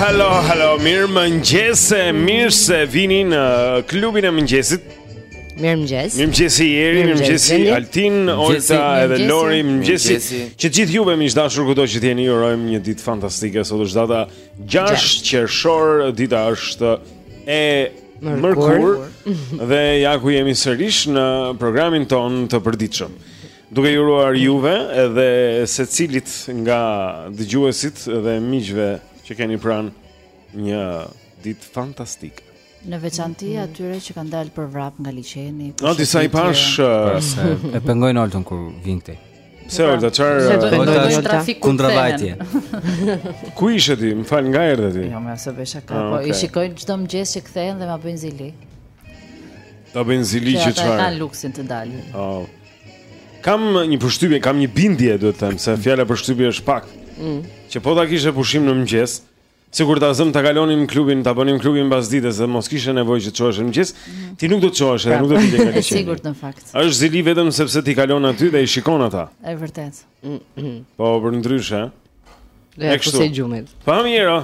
Hello, hello, mirëmëngjes, mirë se vini në klubin e mëngjesit Mirëmëngjes Mirëmëngjesi Jeri, mirëmëngjesi Altin, Olta edhe Lori, mëngjesi Që të gjithë juve miq të dashur kudo që të jeni ju urojmë një ditë fantastike Sot është data 6 qershor, dita është E mërkurë dhe ja ku jemi sërish në programin tonë të përditshëm. Duke ju uruar juve edhe secilit nga dëgjuesit dhe miqve që keni pranë një ditë fantastike. Në veçanti mm. atyre që kanë dalë për vrap nga liqeni. Na disa i pashë, e pengojnë Oltën kur vjen këtej. Pse pra, Olta, çfarë do të ndodhë në trafik kundravajtje? Ku ishe ti? Më fal, nga erdhe ti? Jo, as bëj shaka, ah, po i shikoj çdo mëngjes që kthehen dhe ma bëjnë zili. Ta bëjnë zili që çfarë? Ata kanë luksin të dalin. Oh. Kam një përshtypje, kam një bindje, duhet të them, se fjala përshtypje është pak. Mm. Që po ta kishe pushim në mëngjes, Sikur ta zëmë ta kalonim klubin, ta bënim klubin pasdites dhe mos kishe nevojë që të çohesh në mëngjes, mm -hmm. ti nuk do të çohesh, pra, nuk do të vije nga liçi. Është e sigurt në fakt. Është zili vetëm sepse ti kalon aty dhe i shikon ata. Është e vërtetë. Po përndryshe. Ja, po se gjumit. Po mirë.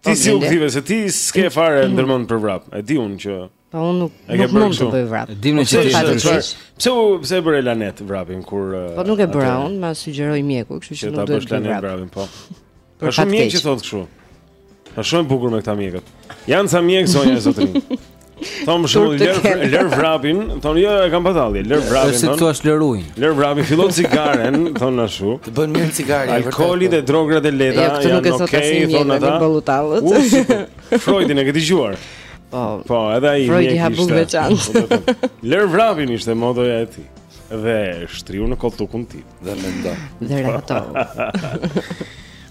Ti po, si u ktheve se ti s'ke fare ndërmend për vrap. E di unë që Po unë nuk nuk mund të bëj vrap. Dimë ne çfarë të bësh. Pse u pse e bëre lanet ti vrapin kur Po nuk e bëra unë, më sugjeroi mjeku, kështu që nuk duhet të bëj vrapin, po. Ka shumë mjek që thotë kështu. Ka shumë bukur me këta mjekët. Janë ca mjekë zonja e zotërinj. Thonë shumë lër lër vrapin, thonë jo e kam pa tallje, lër vrapin. Se thua lëre ujin. Lër vrapin fillo cigaren, thonë ashtu. Të bën mirë cigarja. Alkooli dhe drogat e lehta janë okay, thonë ata. Freudin e ke dëgjuar? Po. Po, edhe ai Freud i hapi veçan. Po, Lër vrapin ishte motoja e tij. Dhe shtrihu në kolltukun tim dhe mendo. Dhe rato.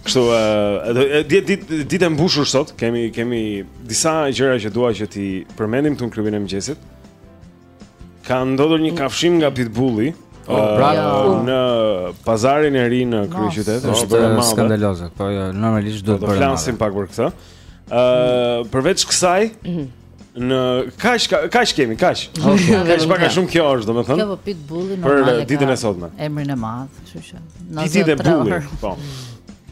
Kështu, uh, ditë ditë, ditë e mbushur sot, kemi, kemi disa gjëra që dua që t'i përmendim këtu në klubin e mëngjesit. Ka ndodhur një kafshim nga pitbulli. Oh, uh, bravo. Në pazarin e ri në kryeqytet, është bërë e madhe. Skandaloze. Po jo, normalisht duhet të bëhet. Do të flasim pak për këtë. Ëh, uh, përveç kësaj, mhm. ne kaq kaq kemi, kaq. Kaq pak a shumë kjo është, domethënë. Kjo po pitbulli normalisht. Për ditën e sotme. Emrin e madh, kështu që. Në ditë e bullit. Po.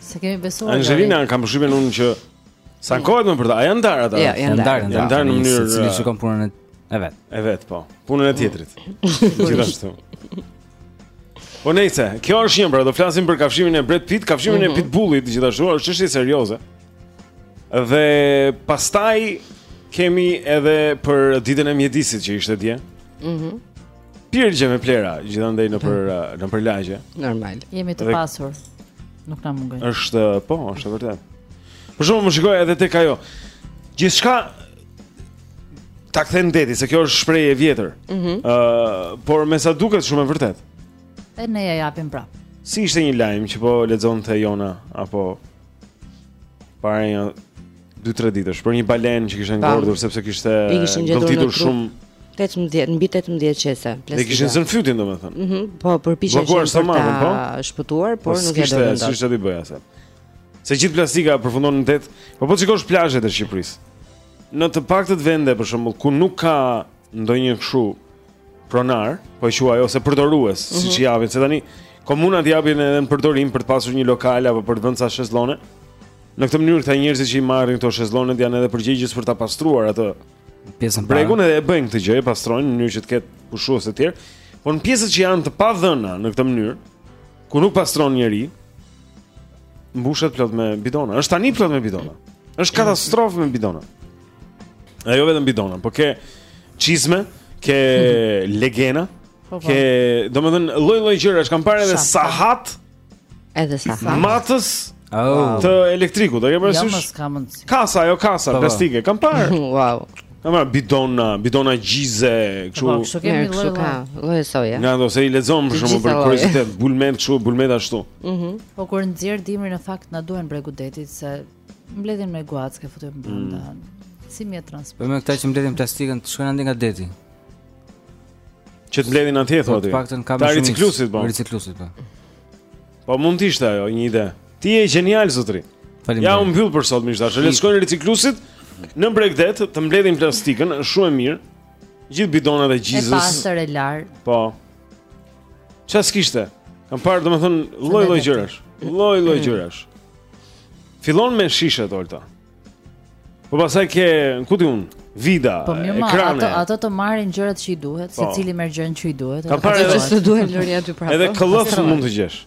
Se kemi besuar. Angelina kam përshtypjen unë që sa kohët më për ta, a janë ndarë ata? Ja, janë ndarë, janë ndarë në mënyrë secili shikon punën e vet. E vet, po. Punën e tjetrit. Gjithashtu. Po nejse, kjo është një pra, do flasim për kafshimin e Brad Pitt, kafshimin mm -hmm. e mhm. Pitbullit, gjithashtu, është çështje serioze. Dhe pastaj kemi edhe për ditën e mjedisit që ishte dje. Mhm. Mm Pirgje me plera, gjithandej nëpër nëpër lagje. Normal. Jemi të pasur. Nuk na mungojnë. Është, po, është vërtet. Për shembull shikoj edhe tek ajo. Gjithçka ta kthen deti, se kjo është shprehje e vjetër. Ëh, mm -hmm. uh, por me sa duket shumë e vërtet. E ne ja japim prap. Si ishte një lajm që po lexonte Jona apo para nja Dy tre ditësh për një balenë që kishte ngordhur sepse kishte gëlltitur shumë 18 mbi 18 qese plastika. I kishin zënë fytin domethënë. Mhm, mm po përpiqej të marrin, po. Shpëtuar, por po, nuk e do të. Siç do bëja se. Se gjithë plastika përfundon në det. Po po t'shikosh plazhet e Shqipërisë. Në të paktët vende për shembull ku nuk ka ndonjë kështu pronar, po e quaj ose përdorues, mm -hmm. siç japin, se tani komunat japin edhe në përdorim për të pasur një lokal apo për të vënë ca shezllone. Në këtë mënyrë këta njerëzit që i marrin këto shezllone janë edhe përgjegjës për ta pastruar atë pjesën para bregun edhe e bëjnë këtë gjë, e pastrojnë në mënyrë që të ketë pushues të tjerë. Por në pjesët që janë të padhëna në këtë mënyrë, ku nuk pastron njeri, mbushet plot me bidona. Është tani plot me bidona. Është katastrofë me bidona. A jo vetëm bidona, po ke çizme, ke mhm. legena, po, po. ke, domethënë lloj-lloj gjërash, kam parë edhe sahat. Edhe sahat. Matës. Oh. Të elektriku, do ke jo, parasysh? Jo, mos ka mundsi. Kasa, jo kasa, po, plastike, kam parë. Wow. Kam parë bidona, bidona gjize, kështu. Po, kështu kemi lloj ka, lloj-soj. Ngado se i lexon për shaka për kuriozitet, bulmet kështu, bulmet ashtu. Mhm. Po kur nxjerr dimrin në fakt na duhen bregu detit se Mbledhin me guacka futur brenda. Mm. Si mjet transport. Po këta që mbledhin plastikën, shkojnë andej nga deti. Që të mbledhin atje thotë. Të paktën ka shumë. Riciklusit po. Riciklusit po. Po mund të ishte ajo një ide. Ti je genial zotri. Faleminderit. Ja u mbyll për sot miq të dashur. Le të shkojnë riciklusit në bregdet të mbledhin plastikën, është shumë e mirë. Gjithë bidonat e gjizës. E pastër e larë. Po. Ça s'kishte? Kam parë, domethënë, lloj-lloj gjërash Lloj-lloj mm. gjërash Fillon me shishet, Olta Po pastaj ke, ku ta di unë, vida, po, mirë, ma, ekrane ato, ato të marrin gjërat që i duhet, po. secili merr gjënë që i duhet Kam parë edhe që s'të duhet lëre aty prapë Edhe këllëf mund të gjesh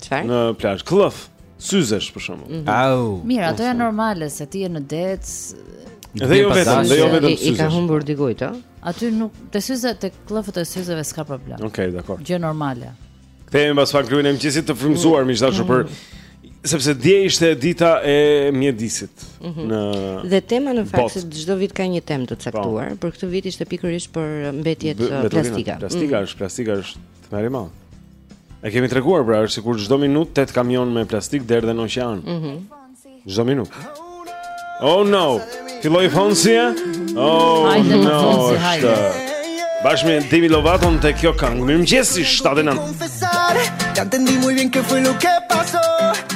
Çfarë? Në plazh, këllëf syzesh për shembull. Mm -hmm. Au. Mirë, ato janë normale se ti je në det. Dhe jo vetëm, dhe jo vetëm syzesh. I ka humbur dikujt, ë? Aty nuk te syze te kllëfët e syzeve s'ka problem. Okej, okay, dakor. Gjë normale. Kthehemi pas fakt krye në mëngjesit të frymzuar miq dashur pra sepse dje ishte dita e mjedisit mm -hmm. në Dhe tema në fakt se çdo vit ka një temë të caktuar, po. për këtë vit ishte pikërisht për mbetjet plastike. Plastika mm. është, plastika është Merre me. E kemi treguar pra, është sikur çdo minutë tetë kamionë me plastikë derdhen në oqean. Mhm. Çdo minutë. Oh no. Filloi Fonsi? Oh hajde, no. Fonsi, hajde. Bashkë me Demi Lovaton te kjo këngë Mirëmëngjesi, 7 e 9 Te entendí muy bien que fue lo que pasó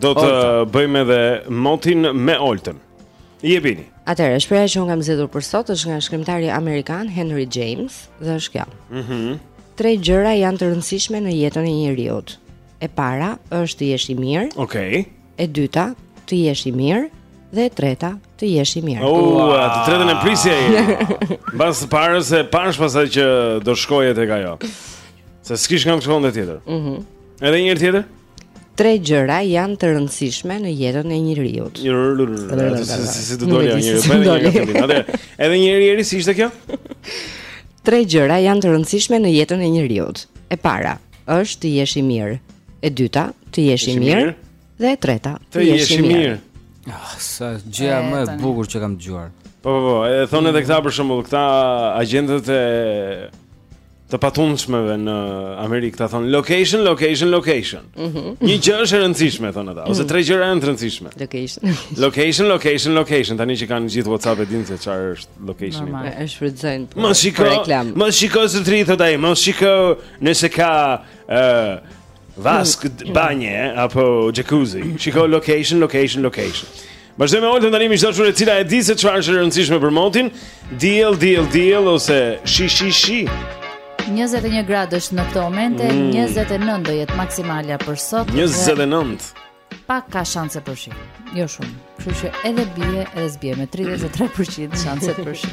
Do të Olta. bëjmë edhe motin me Oltën. Jepini. Atëherë, shprehja që unë kam zgjedhur për sot është nga shkrimtari amerikan Henry James dhe është kjo. Mhm. Mm Tre gjëra janë të rëndësishme në jetën e njeriut. E para është të jesh i mirë, Okej. e dyta të jesh i mirë dhe e treta të jesh i mirë. U, a, të tretën e prisje ë Mbas të parës e pashë pastaj që do shkoje tek ajo Se s'kish nga të shkonte tjetër Mhm. Edhe një herë tjetër? Tre gjëra janë të rëndësishme në jetën e njeriut. Si të doli një gjë, bëni një gjë. Atëherë edhe një herë Meri si ishte kjo? Tre gjëra janë të rëndësishme në jetën e njeriut. E para është të jesh i mirë. E dyta, të jesh i mirë. Dhe e treta, të jesh i mirë. Ah, sa gjëja më e bukur që kam dëgjuar. Po po po, e thonë edhe këta për shembull, këta agjentët e të patundshmeve në Amerikë, të thonë location, location, location. Mm -hmm. Një gjë është e rëndësishme thonë ata, ose mhm. tre gjëra janë të rëndësishme. Location. location, location, location. Tani që kanë të gjithë WhatsApp e dinë se çfarë është location. Normal, e shfrytëzojnë. Mos shiko, mos shiko se tri thotë ai, mos shiko nëse ka ë uh, vaskë mm. banje apo jacuzzi. Shiko location, location, location. Vazhdojmë me Oltën tani miq të dashur e cila e di se çfarë është e rëndësishme për motin, diell, diell, diell ose shi shi shi. 21 gradë është në këtë moment, mm. 29 do jetë maksimalja për sot. 29. Pak ka shanse për shi. Jo shumë. Kështu që edhe bie, edhe s'bie me 33% shanse për shi.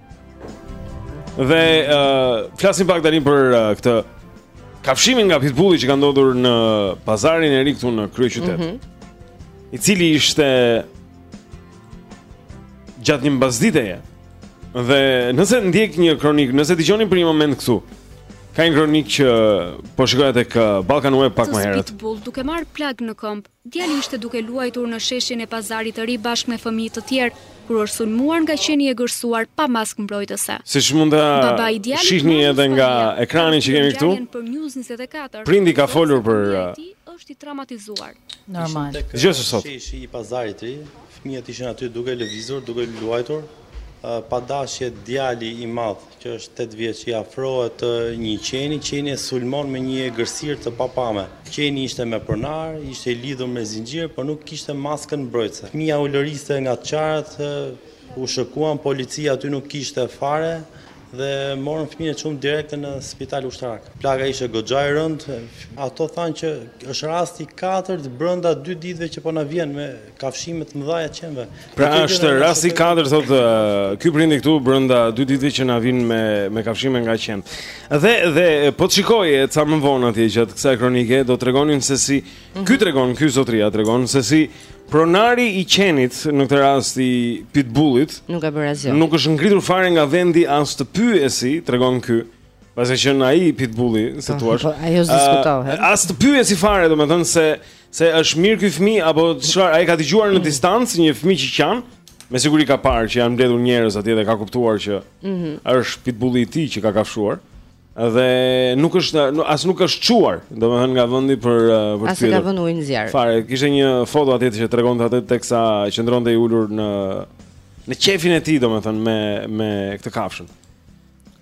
Dhe uh, flasim pak tani për uh, këtë kafshimin nga pitbulli që ka ndodhur në pazarin e ri këtu në kryeqytet. Mm -hmm. I cili ishte gjatë një mbasditeje. Dhe nëse ndjek një kronikë, nëse dëgjoni për një moment këtu, ka një kronikë që po shikoja tek uh, Balkan Web pak më herët. Pitbull duke marr plagë në këmbë. Djali ishte duke luajtur në sheshin e Pazarit të Ri bashkë me fëmijë të tjerë, kur është sulmuar nga qeni i egërsuar pa maskë mbrojtëse. Siç mund ta shihni edhe nga ekrani që kemi këtu, prindi ka folur për është i traumatizuar. Normal. Gjithsesi sot. Sheshi i Pazarit të Ri, fëmijët ishin aty duke lëvizur, duke luajtur. Pa dashje djali i madh, që është tetë vjeç, i afrohet një qeni, qeni e sulmon me një egërsirë të papame. Qeni ishte me pronar, ishte i lidhur me zinxhir, por nuk kishte maskën mbrojtëse. Fëmija ulëriste nga të qarët, u shikuan, policia aty nuk kishte fare, dhe morën fëmijën e çuan direkte në spital ushtarak. Plaga ishte goxha e rëndë, ato thanë që është rasti i katërt brenda dy ditëve që po na vjen me kafshime të mëdha të qenve. Pra është rasti i katërt thotë ky prindi këtu brenda dy ditëve që na vin me me kafshime nga qen. Dhe dhe po të shikojë ca më vonë atje gjatë kësaj kronike do tregonin se si Mm -hmm. Ky tregon, ky zotria tregon se si pronari i qenit në këtë rast i pitbullit nuk ka bërë asgjë. Nuk është ngritur fare nga vendi as të pyesi, tregon ky. Pasi që na i pitbulli, se po, thua. Po, ajo diskutohet. As të pyesi fare, domethënë se se është mirë ky fëmijë apo çfarë, ai ka dëgjuar në distancë një fëmijë që qan, me siguri ka parë që janë mbledhur njerëz atje dhe ka kuptuar që mm -hmm. është pitbulli i tij që ka kafshuar. Dhe nuk është as nuk është çuar, domethënë nga vendi për uh, për të. As ka vënë ujin në zjarr. Fare, kishte një foto atje që tregonte atë teksa qëndronte i ulur në në qefin e tij, domethënë me me këtë kafshën.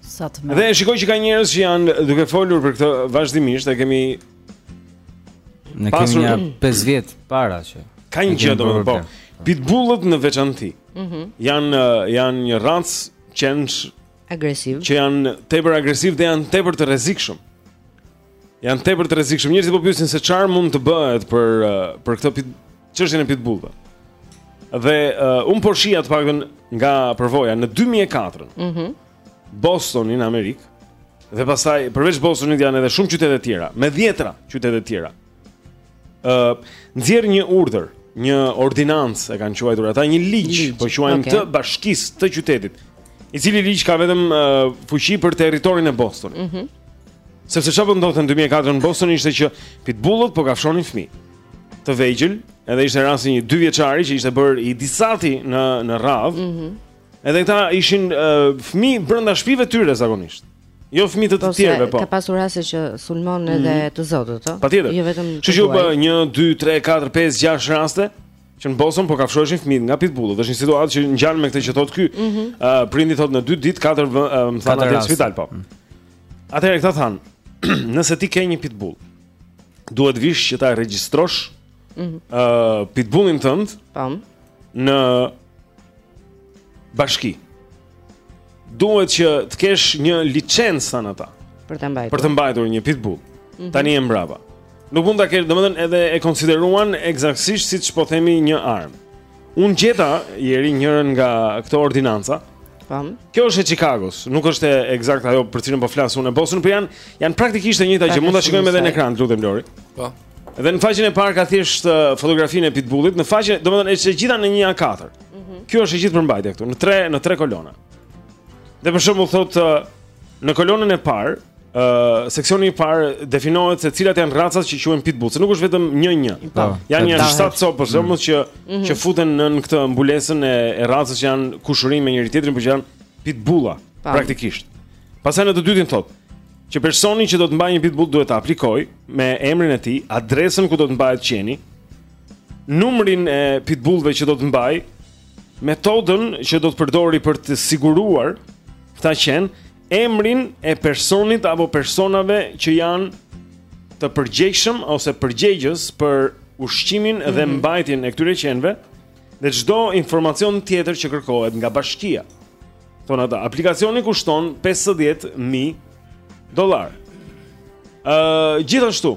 Sa të më. Dhe shikoj që ka njerëz që janë duke folur për këtë vazhdimisht, e kemi Ne kemi nja 5 vjet para që ka një gjë domethënë po. Pitbullët në veçanti. Mhm. Mm janë janë një racë qensh agresiv. Që janë tepër agresiv dhe janë tepër të rrezikshëm. Janë tepër të rrezikshëm. Njerëzit po pyesin se çfarë mund të bëhet për uh, për këtë pit çështjen e pitbullëve. Dhe uh, unë po shija të paktën nga përvoja në 2004. Mhm. Mm Bostoni në Amerikë. Dhe pastaj përveç Bostonit janë edhe shumë qytete të tjera, me dhjetra qytete të tjera. ë uh, nxjerr një urdhër, një ordinancë e kanë quajtur ata, një ligj, ligj po quajmë okay. të bashkisë të qytetit, i cili ligj ka vetëm uh, fuqi për territorin e Bostonit. Mhm. Mm Sepse çfarë po ndodhte në 2004 në Boston ishte që pitbullët po kafshonin fëmijë të vegjël, edhe ishte rasti një dyvjeçari që ishte bërë i disati në në radhë. Mhm. Mm Edhe këta ishin uh, fëmijë brenda shtëpive të tyre zakonisht. Jo fëmijë të të po, tjerëve, po. Ka pasur raste që sulmon edhe mm -hmm. të zotët, ëh. Patjetër. Jo vetëm. Kështu që bë 1 2 3 4 5 6 raste që në Boston po kafshoheshin fëmijë nga pitbullët. Është një situatë që ngjan me këtë që thotë ky. Ëh, mm -hmm. uh, prindi thotë në 2 ditë 4 më thanë në spital, po. Mm -hmm. Atëherë këta thanë, nëse ti ke një pitbull, duhet të vish që ta regjistrosh ëh mm -hmm. uh, pitbullin tënd. Pam. Në bashki. Duhet që të kesh një licencë thanë ata. Për të mbajtur. Për të mbajtur një pitbull. Mm -hmm. Tani e mbrapa. Nuk mund ta kesh, domethënë edhe e konsideruan eksaktësisht siç po themi një armë. Unë gjeta njërën nga këto ordinanca. Pam. Po. Kjo është e Chicagos, nuk është e eksakt ajo për cilën po flas unë. e Bostonit po janë janë praktikisht e njëjta që mund ta shikojmë edhe në ekran, lutem Lori. Po. Dhe në faqen e parë ka thjesht fotografinë e pitbullit, në faqen, domethënë është e gjitha në 1 A4. Mhm. Kjo është e gjithë përmbajtja këtu, në 3 në 3 kolona. Dhe për shembull thotë në kolonën e parë, ë uh, seksioni i parë definohet se cilat janë racat që quhen pitbull, se nuk është vetëm një një. Po. Janë janë shtatë copë, mm. domethënë që mhm. që futen nën këtë mbulesën e, e racës që janë kushërinj me njëri tjetrin, por që janë pitbulla praktikisht. Pastaj në të dytin thotë Që personi që do të mbajë një pitbull duhet të aplikojë me emrin e tij, adresën ku do të mbahet qeni, numrin e pitbullëve që do të mbajë, metodën që do të përdorë për të siguruar këta qen, emrin e personit apo personave që janë të përgjegjshëm ose përgjegjës për ushqimin mm -hmm. dhe mhm. mbajtjen e këtyre qenve dhe çdo informacion tjetër që kërkohet nga bashkia. Thonë ata, aplikacioni kushton 50.000 dollar. Ë, uh, gjithashtu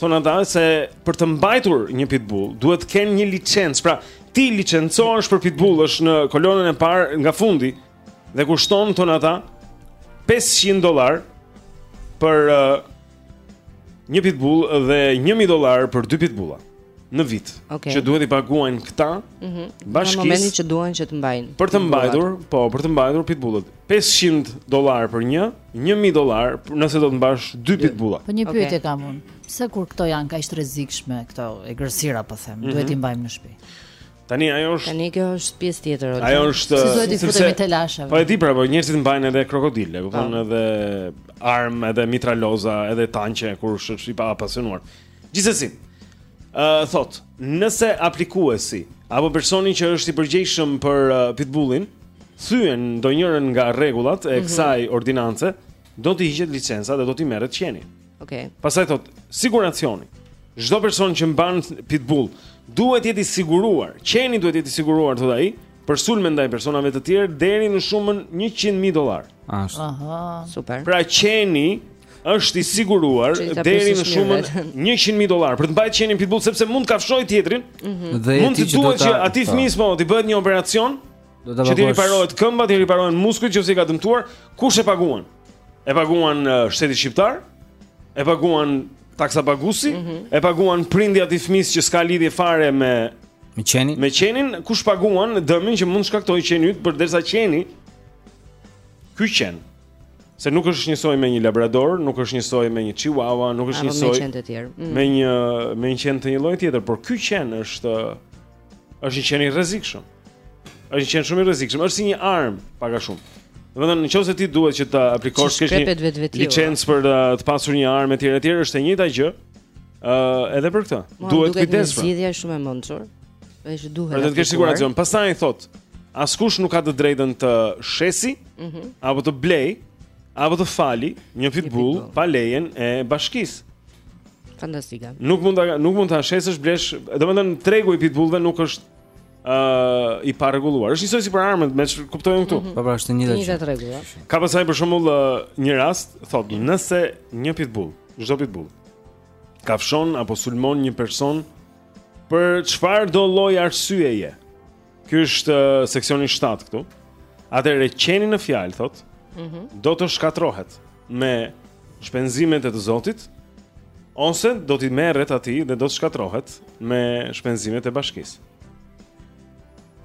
thonë ata se për të mbajtur një pitbull duhet të kenë një licencë. Pra, ti licencohesh për pitbull është në kolonën e parë nga fundi dhe kushton thonë ata 500 dollar për uh, Një pitbull dhe 1000 dollar për dy pitbulla në vit okay. që duhet t'i paguajnë këta mm -hmm. bashkisë në momentin që duan që të mbajnë për të mbajtur po për të mbajtur pitbullët 500 dollar për një 1000 dollar nëse do të mbash dy pitbulla po një pyetje okay. kam unë pse kur këto janë kaq të rrezikshme këto egërsira po them mm -hmm. duhet t'i mbajmë në shtëpi Tani ajo është Tani kjo është pjesë tjetër. Ajo është si duhet të futemi te lashave. Po e di pra, po njerëzit mbajnë edhe krokodilë, e kupton po. edhe armë, edhe mitraloza, edhe tanqe kur është i apasionuar. Gjithsesi. Ë uh, thotë, nëse aplikuesi apo personi që është i përgjegjshëm për uh, pitbullin thyen ndonjërën nga rregullat e mhm. kësaj mm -hmm. ordinance, do t'i hiqet licenca dhe do t'i merret qeni. Okej. Okay. Pastaj thot, siguracioni. Çdo person që mban pitbull duhet të jetë i siguruar. Qeni duhet të jetë i siguruar thotë, për sulme ndaj personave të tjerë deri në shumën 100.000 dollar. Ashtu. Aha, super. Pra qeni është i siguruar deri në shumën 100.000 dollar për të mbajtur qenin pitbull sepse mund të kafshojë tjetrin. Mm -hmm. Dhe mund të duhet që atij po. fëmijës po t'i bëhet një operacion. Do ta paguash. Që t'i riparohet këmba, t'i riparohen muskujt që i ka dëmtuar, kush e paguan? e paguan shteti shqiptar, e paguan taksapaguesi, mm -hmm. e paguan prindi i atij fëmijës që s'ka lidhje fare me me qenin. Me qenin kush paguan dëmin që mund të shkaktojë qeni yt përderisa qeni ky qen. Se nuk është njësoj me një labrador, nuk është njësoj me një chihuahua, nuk është njësoj me qen të tjerë. Mm. Me një me një qen të një lloji tjetër, por ky qen është Është një qen i rrezikshëm. Është një qen shumë i rrezikshëm, është si një armë, pak a shumë. Domethënë, nëse ti duhet që të aplikosh, të kesh një licencë për uh, të pasur një armë etj etj, është e njëjta gjë. Ëh, uh, edhe për këtë. Duhet kujdes. Është zgjidhja shumë e mençur. Është duhet. Pra të kesh siguracion. Pastaj thot, askush nuk ka të drejtën të shesi, mm -hmm. apo të blej, apo të fali një pitbull pa lejen e bashkisë. Fantastike. Nuk mund ta nuk mund ta shesësh blesh, domethënë tregu i pitbullëve nuk është ë uh, i parregulluar. Është njësoj si për armët, të kuptohemi këtu. Mhm. Po pra, është një gjë. tregu, ja. Jo? Ka pastaj për shembull uh, një rast, thotë, nëse një pitbull, çdo pitbull kafshon apo sulmon një person për çfarëdo lloj arsyeje? Ky është uh, seksioni 7 këtu. Atëherë qeni në fjalë thot, mm -hmm. do të shkatërrohet me shpenzimet e të zotit ose do t'i merret atij dhe do të shkatërrohet me shpenzimet e bashkisë.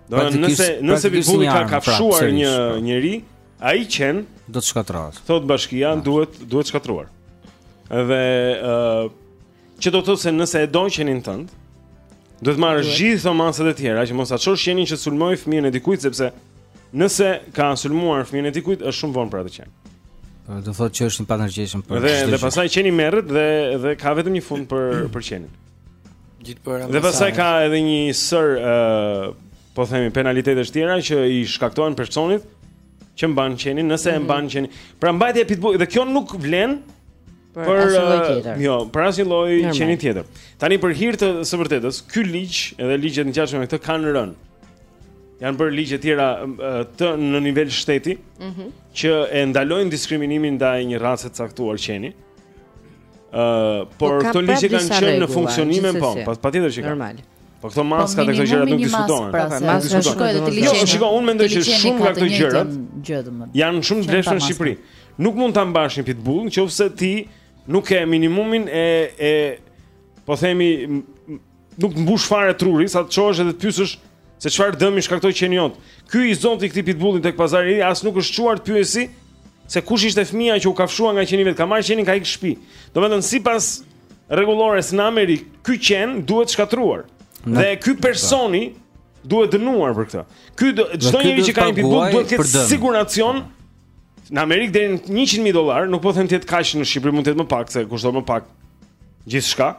Do të nëse nëse pitbulli ka kafshuar një pra. njeri, ai qen do të shkatërrohet. Thot bashkia duhet duhet shkatërruar. Edhe ë uh, Që do të thotë se nëse e don qenin tënd, duhet të marrësh gjithë këto masat e tjera që mos ta çosh qenin që të sulmojë fëmijën e dikujt sepse nëse ka sulmuar fëmijën e dikujt është shumë vonë për atë qen. Do të thotë që është i papërgjegjshëm për. Dhe dhe pastaj qeni merret dhe dhe ka vetëm një fund për për qenin. Gjithë për Dhe pastaj ka edhe një sërë ë uh, po themi penalitetesh të tjera që i shkaktohen personit që mban qenin, nëse e mhm. mban qenin. Pra mbajtja e pitbull dhe kjo nuk vlen Për, për asnjë lloj tjetër. Jo, për asnjë lloj qeni tjetër. Tani për hir të së vërtetës, ky ligj edhe ligjet e ngjashme me këtë kanë rënë. Janë bërë ligje të tjera të në nivel shteti, ëh, mhm. që e ndalojnë diskriminimin ndaj një race të caktuar qeni. ëh, uh, por po këto ligje kanë qenë në funksionim, po, patjetër që kanë. Normal. Po këto maska po, dhe këto gjëra nuk diskutohen. Pra, pra, pra, diskutohen. Jo, shikoj, unë mendoj që shumë nga këto gjëra janë shumë të vlefshme në Shqipëri. Nuk mund ta mbash një pitbull nëse ti nuk ke minimumin e e po themi nuk të mbush fare truri sa të çohesh edhe të pyesësh se çfarë dëmi shkaktoi qeni jot. Ky i zonti i këtij pitbulli tek pazari i as nuk është çuar të pyesi se kush ishte fëmija që u kafshua nga qeni i vet, ka marrë qenin ka ikë në shtëpi. Domethënë sipas rregullores në Amerikë, ky qen duhet shkatërruar. Dhe ky personi duhet dënuar për këtë. Ky çdo njeri që ka një pitbull duhet të ketë siguracion Në Amerikë deri në 100.000 dollar, nuk po them të jetë kaq në Shqipëri, mund të jetë më pak se kushton më pak gjithçka.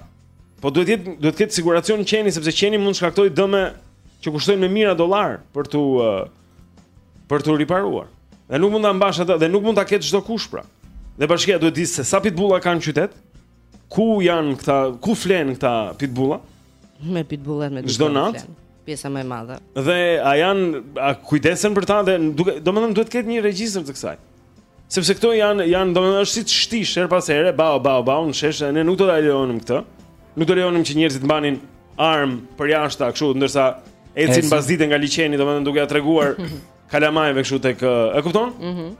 Po duhet të jetë duhet të ketë siguracion qeni sepse qeni mund të shkaktojë dëme që kushtojnë me mijëra dollar për t'u për t'u riparuar. Dhe nuk mund ta mbash atë dhe nuk mund ta ketë çdokush pra. Dhe bashkia duhet të di se sa pitbulla kanë në qytet, ku janë këta, ku flenë këta pitbulla. Me pitbull me Çdo natë. Pjesa më e madhe. Dhe a janë a kujdesen për ta dhe duke domethënë duhet të ketë një regjistër të kësaj. Sepse këto janë janë domethënë është si të shtish her pas here, bam bam bam, në shesh ne nuk do ta lejonim këtë. Nuk do lejonim që njerëzit të mbanin armë përjashtë kështu, ndërsa ecin mbasdite nga liçeni domethënë duke ia treguar kalamajve kështu tek e kupton? Mhm.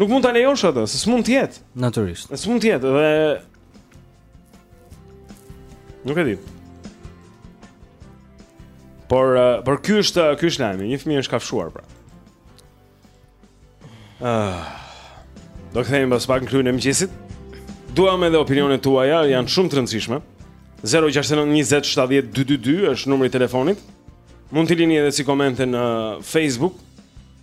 Nuk mund ta lejosh atë, se s'mund të jetë. Natyrisht. S'mund të jetë dhe Nuk e di. Por uh, por ky është ky është lajmi, një fëmijë është kafshuar pra. Uh, do kthehemi pas pak në klubin e mëngjesit. Duam edhe opinionet tuaja, janë shumë të rëndësishme. 069 20 70 222 është numri i telefonit. Mund t'i lini edhe si komente në Facebook.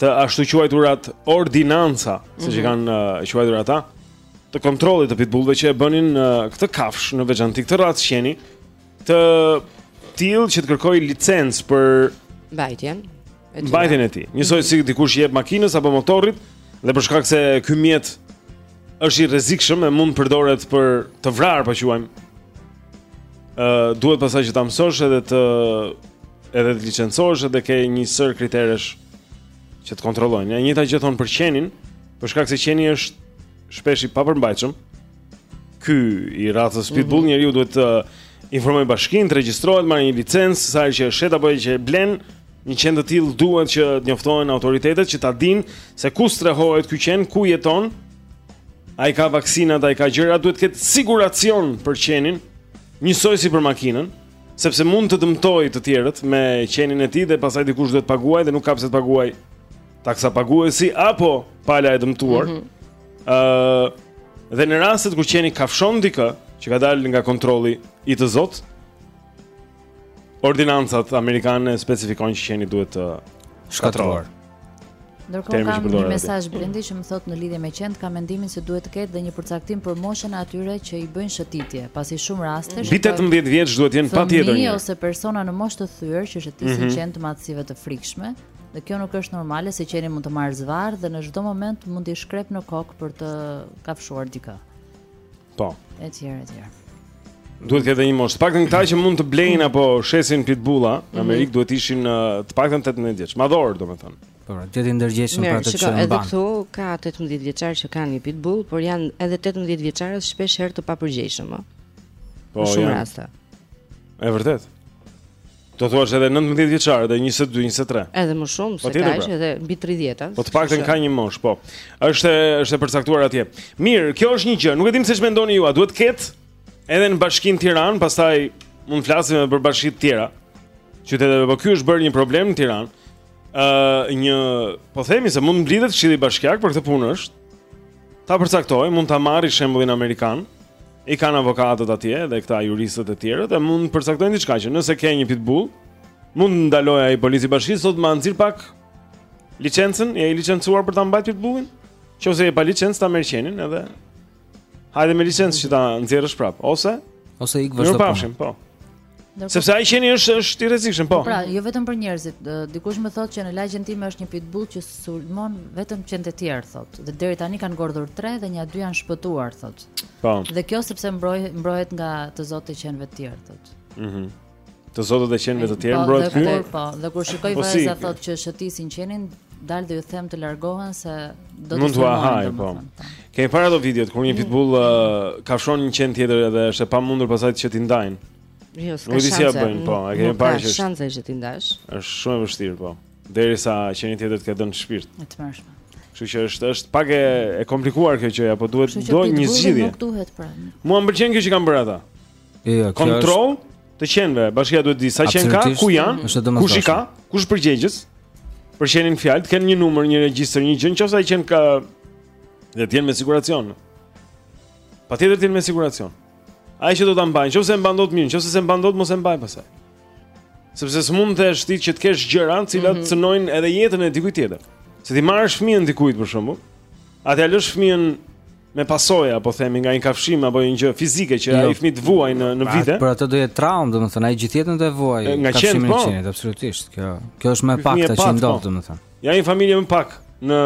të ashtuquajturat ordinanca, siç mm -hmm. i mhm. kanë uh, quajtur ata, të kontrollit të pitbullëve që e bënin uh, këtë kafshë në veçanti këtë racë qeni të tillë që të kërkojë licencë për mbajtjen e tij. Mbajtjen e tij. Njësoj si dikush jep makinës apo motorrit dhe për shkak se ky mjet është i rrezikshëm e mund përdoret për të vrarë, po quajmë, uh, duhet pastaj që ta mësosh edhe të edhe të licencohesh edhe ke një sërë kriteresh që të kontrollojnë. E njëjta gjë thonë për qenin, për shkak se qeni është shpesh i papërmbajtshëm. Ky i racës pitbull mm -hmm. njeriu duhet të informojë bashkinë, të regjistrohet, marrë një licencë, sa herë që shet apo që e blen, një qen të tillë duhet që të njoftohen autoritetet që ta dinë se ku strehohet ky qen, ku jeton, A i ka vaksinat, a i ka gjëra, duhet të ketë siguracion për qenin, njësoj si për makinën, sepse mund të dëmtojë të tjerët me qenin e tij dhe pastaj dikush duhet të paguajë dhe nuk ka pse të paguajë taksapaguesi, apo pala e dëmtuar. Mm -hmm. uh, dhe në rastet kur qeni kafshon dikë, që ka dalë nga kontrolli i të zot, Ordinancat amerikane specifikojnë që qeni duhet të shkatërrohet. Ndërkohë kam një mesazh Blendi që më thot në lidhje me qentë ka mendimin se duhet të ketë dhe një përcaktim për moshën e atyre që i bëjnë shëtitje, pasi shumë raste është 18 vjeç duhet të jenë patjetër. Fëmijë ose persona në moshë të thyer që shëtisin mm -hmm. qen të madhësive të frikshme, dhe kjo nuk është normale se qeni mund t'i marrë zvarrë dhe në çdo moment mund t'i shkrepë në kokë për të kafshuar dikë. Po. Etj, etj. Duhet të ketë një moshë. Të paktën këta që mund të blejnë apo shesin pitbulla në mhm. Amerikë duhet të ishin të paktën 18 vjeç. Madhor, domethënë. Po, pra, të jetë i ndërgjegjshëm për atë që mban. Edhe këtu ka 18 vjeçar që kanë një pitbull, por janë edhe 18 vjeçarë shpesh herë të papërgjegjshëm, ëh. Po, shumë raste. Është e vërtetë. Do thuash edhe 19 vjeçarët, edhe 22, 23. Edhe më shumë se kaq, pra. edhe mbi 30-a. Po të paktën ka një moshë, po. Është është e përcaktuar atje. Mirë, kjo është një gjë. Nuk e dim se ç'mendoni ju, a duhet të ketë edhe në bashkinë Tiranë, pastaj mund të flasim edhe për bashkitë e tjera. Qyteteve, po ky është bërë një problem në Tiranë. Ë uh, një, po themi se mund të mblidhet këshilli bashkiak për këtë punë është. Ta përcaktojë, mund ta marri shembullin amerikan. I kanë avokatët atje dhe këta juristët e tjerë dhe mund të përcaktojnë diçka që nëse ke një pitbull, mund të ndalojë ai polici i bashkisë thotë ma nxirr pak licencën, je i licencuar për ta mbajtur pitbullin? Qoftë se je pa licencë ta merr qenin edhe Hajde me licencë që ta nxjerrësh prap, ose ose ik vazhdo. Ne po. Ndërko... Sepse ai qeni është është i rrezikshëm, po. Pra, jo vetëm për njerëzit. Dikush më thotë që në lagjen time është një pitbull që sulmon vetëm qentë e tjerë, thotë. Dhe deri tani kanë ngordhur 3 dhe nja dy janë shpëtuar, thotë. Po. Dhe kjo sepse mbroj, mbrohet nga të zotët e qenve të tjerë, thotë. Mhm. Mm të zotët e qenve të tjerë po, mbrohet ky. Po, dhe kur shikoj po, vajza si, thotë që shëtisin qenin, dal dhe ju them të largohen se do të mund t'i hajë, po. Kemi parë ato videot kur një pitbull uh, kafshon një qen tjetër edhe është e pamundur pastaj që t'i ndajnë. Jo, s'ka shanse. Nuk bëjnë, po, e kemi parë që. S'ka shanse që t'i ndash. Është shumë e vështirë, po. Derisa qeni tjetër të ketë dhënë shpirt. E tmerrshme. Kështu që është është pak e, e komplikuar kjo gjëja, po duhet do një zgjidhje. Nuk duhet pra. Mua më pëlqen kjo që kanë bërë ata. Jo, kontroll të qenve. Bashkia duhet të dijë sa qen ka, ku janë, kush i ka, kush përgjegjës. Për qenin në fjalë, të kenë një numër, një regjistër, një gjë nëse ai qen ka dhe të jenë me siguracion. Patjetër të jenë me siguracion. Ai që do ta mbajnë, nëse e mban dot mirë, nëse s'e mban dot mos e mbaj pastaj. Sepse s'mund të thuash ti që të kesh gjëra të cilat mm -hmm. cënojnë edhe jetën e dikujt tjetër. Se t'i marrësh fëmijën dikujt për shembull, a t'ia lësh fëmijën me pasoja, po themi nga një kafshim apo një gjë fizike që jo, ai fëmijë të vuaj në në vite. Për atë do jetë traumë, domethënë ai gjithë jetën do e vuaj. Nga qenë, po. Qenit, absolutisht. Kjo, kjo është më pak ta që ndodh, po. domethënë. Ja një familje më pak në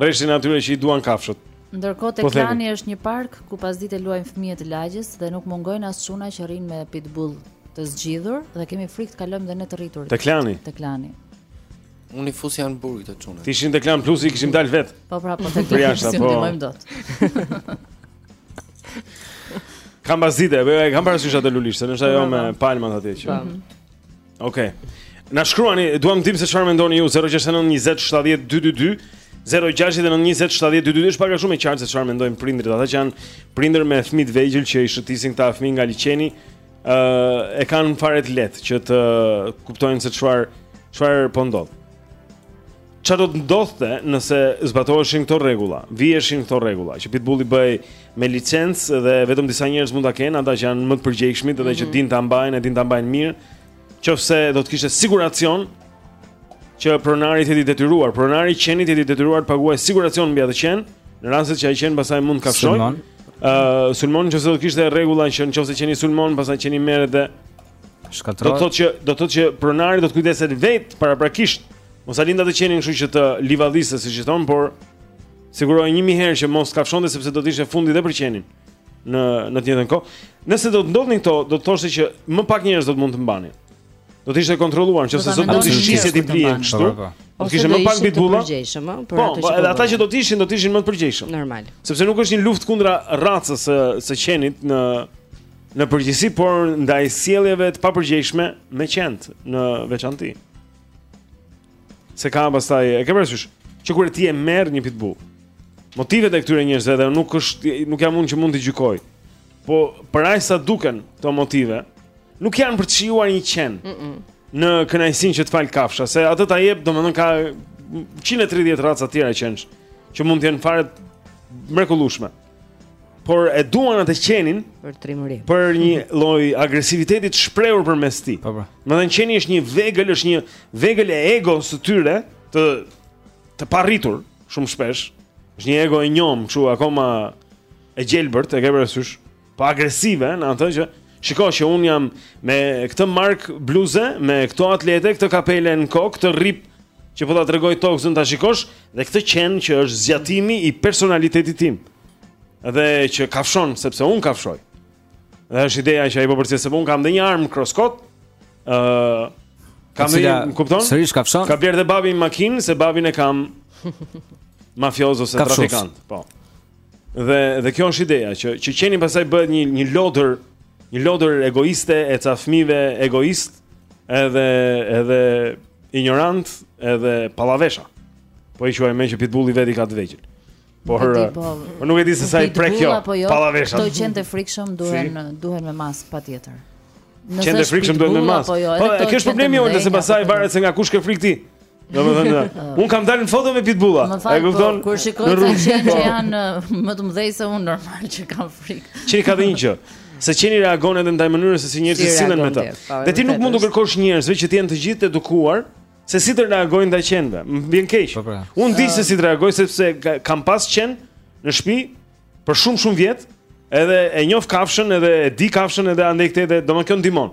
rreshtin e atyre që i duan kafshët. Ndërkohë tek po Klani është një park ku pasdite luajnë fëmijët e lagjes dhe nuk mungojnë as çuna që rrin me pitbull të zgjidhur dhe kemi frikë të kalojmë dhe ne të rritur. Tek Klani. Tek Klani. Unë i fusja në burg ata çunat. Të ishin te Klan Plus i kishim dal vet. Po pra, po te Klan Plus i po. ndihmojmë dot. Kam pasdite, po e kam parasysh atë lulishte, nëse ajo me palmat atje që. Okej. Okay. Na shkruani, duam të dimë se çfarë mendoni ju 069 20 70 222. 0692070222 është pak a shumë e qartë se çfarë mendojnë prindërit, ata që janë prindër me fëmijë të vegjël që i shëtisin këta fëmijë nga liçeni, ë uh, e kanë fare të lehtë që të kuptojnë se çfarë çfarë po ndodh. Çfarë do të ndodhte nëse zbatoheshin këto rregulla? Viheshin këto rregulla që pitbulli bëhej me licencë dhe vetëm disa njerëz mund ta kenë, ata që janë më të përgjegjshmit dhe mm -hmm. që mhm. din ta mbajnë, e din ta mbajnë mirë. Qoftë se do të kishte siguracion, që pronari të jetë i detyruar, pronari i qenit të jetë i detyruar të paguajë siguracion mbi atë qen, në rastet që ai qen pastaj mund të kafshojë. Sulmon. Ë, uh, sulmon nëse do të kishte rregulla që nëse qeni sulmon, pastaj qeni merret dhe shkatërrohet. Do të thotë që do të thotë që pronari do të kujdeset vet paraprakisht. Mos e linte atë qenin kështu që të livadhisë siç i thon, por siguronte 1000 herë që mos kafshonte sepse do të ishte fundi dhe për qenin në në të njëjtën kohë. Nëse do të ndodhnin këto, do të thoshte që më pak njerëz do të mund të mbanin. Do të ishte e kontrolluar, nëse sot mund të shisje të blije kështu. Po, po, po. Do të kishte më pak pitbulla. Po, po, edhe ata që do të ishin, do të ishin më të përgjegjshëm. Normal. Sepse nuk është një luftë kundra racës së së qenit në në përgjithësi, por ndaj sjelljeve të papërgjegjshme me qentë në veçanti. Se ka pastaj, e ke parasysh, që kur ti e merr një pitbull, motivet e këtyre njerëzve dhe nuk është nuk jam unë që mund t'i gjykoj. Po për aq sa duken këto motive, nuk janë për të shijuar një qen. Mm -mm. Në kënaqësinë që të fal kafsha, se atë ta jep, domethënë ka 130 raca të tjera qensh që mund të jenë fare të mrekullueshme. por e duan atë qenin për trimëri. Për një lloj agresiviteti të shprehur përmes tij. Po po. Domethënë qeni është një vegël, është një vegël e egos së tyre të të parritur shumë shpesh. Është një ego e njomë, kështu akoma e gjelbërt, e ke parasysh, po agresive në atë që Shiko që un jam me këtë markë bluze, me këto atlete, këtë kapele në kokë, këtë rrip që po ta tregoj tokzën ta shikosh dhe këtë qen që është zgjatimi i personalitetit tim. Dhe që kafshon sepse un kafshoj. Dhe është ideja që ai po përcjell se po un kam dhe një armë kroskot. ë uh, Kam një, më kupton? Sërish kafshon. Ka blerë dhe babi një makinë se babin e kam mafioz ose trafikant. Po. Dhe dhe kjo është ideja që që qeni pastaj bëhet një një lodër, një lodër egoiste e ca fëmijëve egoist, edhe edhe injorant, edhe pallavesha. Po i quaj meqë pitbulli vetë i ka të vegjël. Por eh, po, po nuk e di se sa i prek kjo. Jo, pallavesha. Këta qentë e frikshëm duhen si? duhen me maskë patjetër. Qentë e frikshëm duhen me maskë. Po, jo, kjo është problemi jonë se pastaj varet se nga kush ke frikë ti. Domethënë, un kam dalë në foto me pitbulla. E kupton? Po, kur shikoj ata që po. janë uh, më të mëdhenj se un normal që kam frikë. Shih, ka qenë që se qeni reagon edhe ndaj mënyrës se si njerëzit sillen me të. Po, dhe ti nuk mund të kërkosh njerëzve që të jenë të gjithë të edukuar se si të reagojnë ndaj qenve. Më vjen keq. Po, pra. Un di se si të reagoj sepse kam pas qen në shtëpi për shumë shumë vjet, edhe e njoh kafshën, edhe e di kafshën edhe andej-këtej dhe domethënë kjo ndihmon.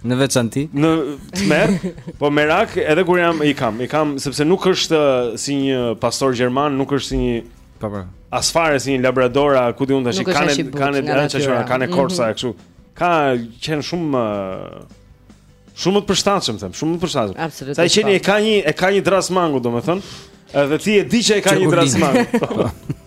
Në veçanti. E kam tmerr, po merak edhe kur jam i kam, i kam sepse nuk është uh, si një pastor gjerman, nuk është si një po po. Asfare si një labrador, ku diun tash kanë kanë edhe çfarë kanë, kanë corso mhm. kështu. Ka qen shumë uh, shumë të përshtatshëm them, shumë më të përshtatshëm. Se ai qeni e ka një e ka një dërrasë mangut domethën, edhe ti e di që e ka një dërrasë mangut.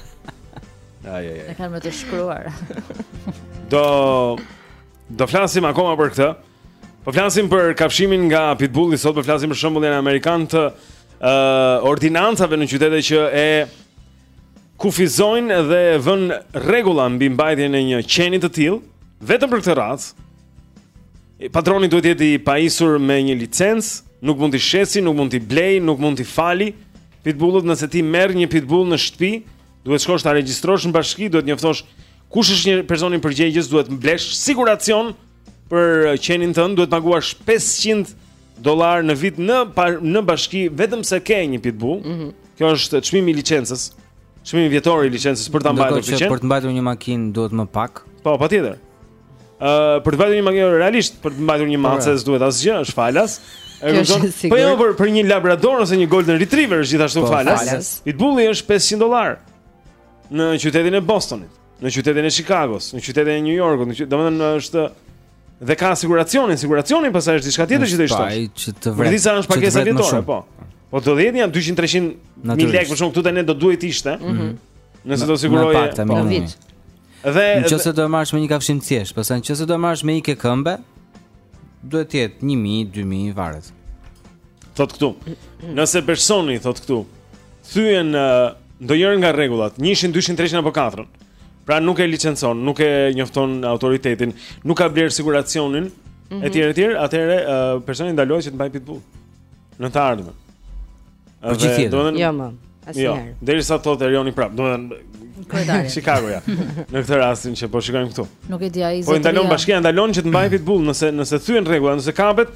Ai ai. E kanë me të shkruar. Do do flasim akoma për këtë. Po flasim për kafshimin nga pitbulli sot, po flasim për shembullin amerikan të uh, ordinancave në qytete që e kufizojnë dhe vën rregulla mbi mbajtjen e një qeni të tillë, vetëm për këtë racë. Patroni duhet të jetë i pajisur me një licencë, nuk mund t'i shesi, nuk mund t'i blejë, nuk mund t'i fali, Pitbullët, nëse ti merr një pitbull në shtëpi, duhet shkosh ta regjistrosh në bashki, duhet njoftosh kush është personi përgjegjës, duhet të blesh siguracion për qenin tënd, duhet paguash 500 dollar në vit në në bashki vetëm se ke një pitbull. Mm -hmm. Kjo është çmimi i licencës. Çmimi vjetor i licencës për ta mbajtur këtë qen. Për të mbajtur një makinë duhet më pak. Po, patjetër. Uh, për të mbajtur një makinë realisht për të mbajtur një po, mace pra. duhet asgjë, është falas. Po jo për për një labrador ose një golden retriever është gjithashtu po, falas. falas. Pitbulli është 500 dollar në qytetin e Bostonit, në qytetin e Chicagos, në qytetin e New Yorkut, në qytet, domethënë është dhe ka siguracionin, siguracioni pastaj është diçka tjetër që do të shtosh. Ai që të vret. Sa është pagesa vjetore, po. Po do të jetë janë 200-300 mijë lekë për shembull këtu tani do duhet të ishte. Mhm. Nëse do siguroje po, në vit. Në qoftë se do e marrësh me një kafshim të thjeshtë, pastaj në qoftë se do e marrësh me ikë këmbe, duhet të jetë 1000, 2000 varet. Thot këtu. Nëse personi thot këtu, thyen ndonjërën nga rregullat, një, dy, tre apo katrën. Pra nuk e licencon, nuk e njofton autoritetin, nuk ka blerë siguracionin etj mhm. etj, atëherë personi ndalohet që të mbajë pitbull në të ardhmen. Për gjithë tjetër. Domethënë, jo më. Asnjëherë. Jo, derisa thotë Erioni prap, domethënë kryetari. Chicago ja. Në këtë rastin që po shikojmë këtu. Nuk e di ai zotëria. Po ndalon bashkia, ndalon që të mbajë pitbull, nëse nëse thyen rregulla, nëse kapet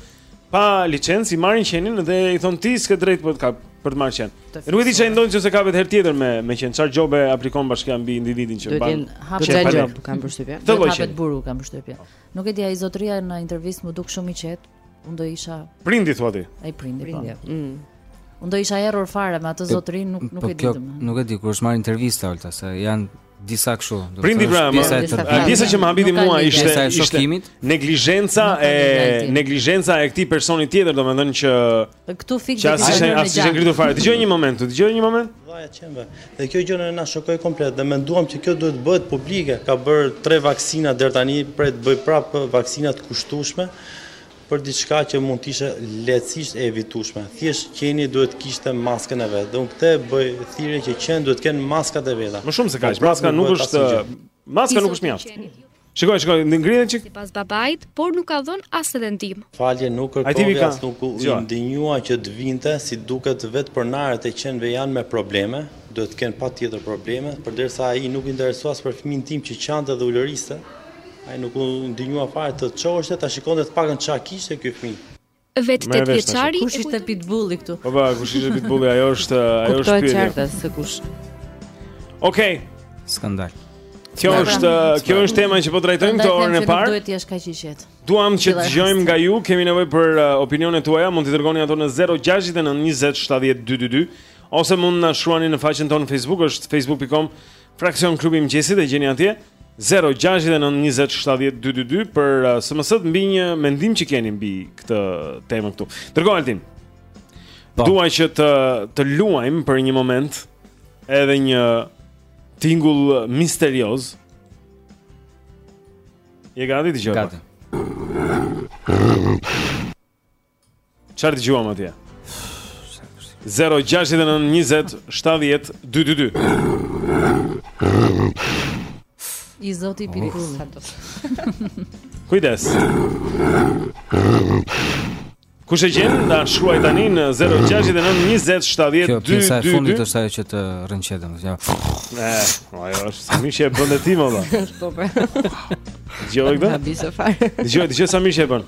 pa licencë i marrin qenin dhe i thonë ti s'ke drejtë për të kapë për të marrë qen. Nuk e di çfarë ndonjë nëse kapet herë tjetër me me qen. Çfarë gjobe aplikon bashkia mbi individin që mban? Do të jetë hapet burgu kam përshtypjen. Nuk e di ai zotëria në intervistë m'u duk shumë i qetë. Unë do isha Prindi thua ti. Ai prindi. Po. Prindi. Po. Mm. Unë do isha error fare me atë zotërinë, nuk nuk po, e di më. Nuk e di kur është marr intervista Olta se janë disa kështu. Prindi pra, pjesa e tij. Pjesa që më habiti mua ishte pjesa e shokimit, neglizhenca e neglizhenca e këtij personi tjetër, domethënë që këtu fiks që as ishte as ishte ngritur fare. Dëgjoje një moment, dëgjoje një moment. Dhaja qenve. Dhe kjo gjë na shokoi komplet dhe menduam që kjo duhet bëhet publike. Ka bërë tre vaksina deri tani, pret të bëjë prapë vaksina të kushtueshme për diçka që mund të ishte lehtësisht e evitueshme. Thjesht qeni duhet të kishte maskën e vet. Dhe unë këtë bëj thirrje që qentë duhet të kenë maskat e veta. Më shumë se kaq, po pra maska nuk është maska nuk është mjaft. Shikoje, shikoje, në ngrinë që... Sipas babait, po nuk ka dhënë as edhe ndihmë. Falje nuk kërkoi as nuk u denjua që të vinte, si duket vetë pronarët e qenve janë me probleme, duhet të kenë patjetër probleme, përderisa ai nuk u interesua as për fëmijën tim që qante dhe ulëriste, ai nuk u denjua fare të çohej ta shikonte të pakën ça kishte ky fëmijë. Vetë tetë vjeçari. Kush ishte pitbulli këtu? Po pra, kush ishte pitbulli? Ajo është, ajo është pyetja. Kuptohet qartë se kush. Okej. Okay. Skandal. Kjo pra, është, pra, kjo është tema që po trajtojmë këtë orën e parë. Duhet të jesh kaq i qetë. Duam që të dëgjojmë nga ju, kemi nevojë për uh, opinionet tuaja, mund t'i dërgoni ato në 069 20 70 222 ose mund na shkruani në faqen tonë në Facebook, është facebook.com Fraksion klubi i mëngjesit e gjeni atje 0692070222 për uh, SMS-t mbi një mendim që keni mbi këtë temë këtu. Dëgjo Altin. Po. Dua që të të luajmë për një moment edhe një tingull misterioz. Je gati ti, Gati. Çfarë dëgjuam atje? 069 20 70 222. I zoti i pitbullit. Kujdes. Kush e gjen, na shkruaj tani në 069 20 70 222. Kjo pjesa e fundit është ajo që të rrënqet më, ja. Eh, ajo është sa mirë që e bën ti më valla. Po po. Dëgjoje këtë. Na bishë fare. Dëgjoje, dëgjoje sa mirë që e bën.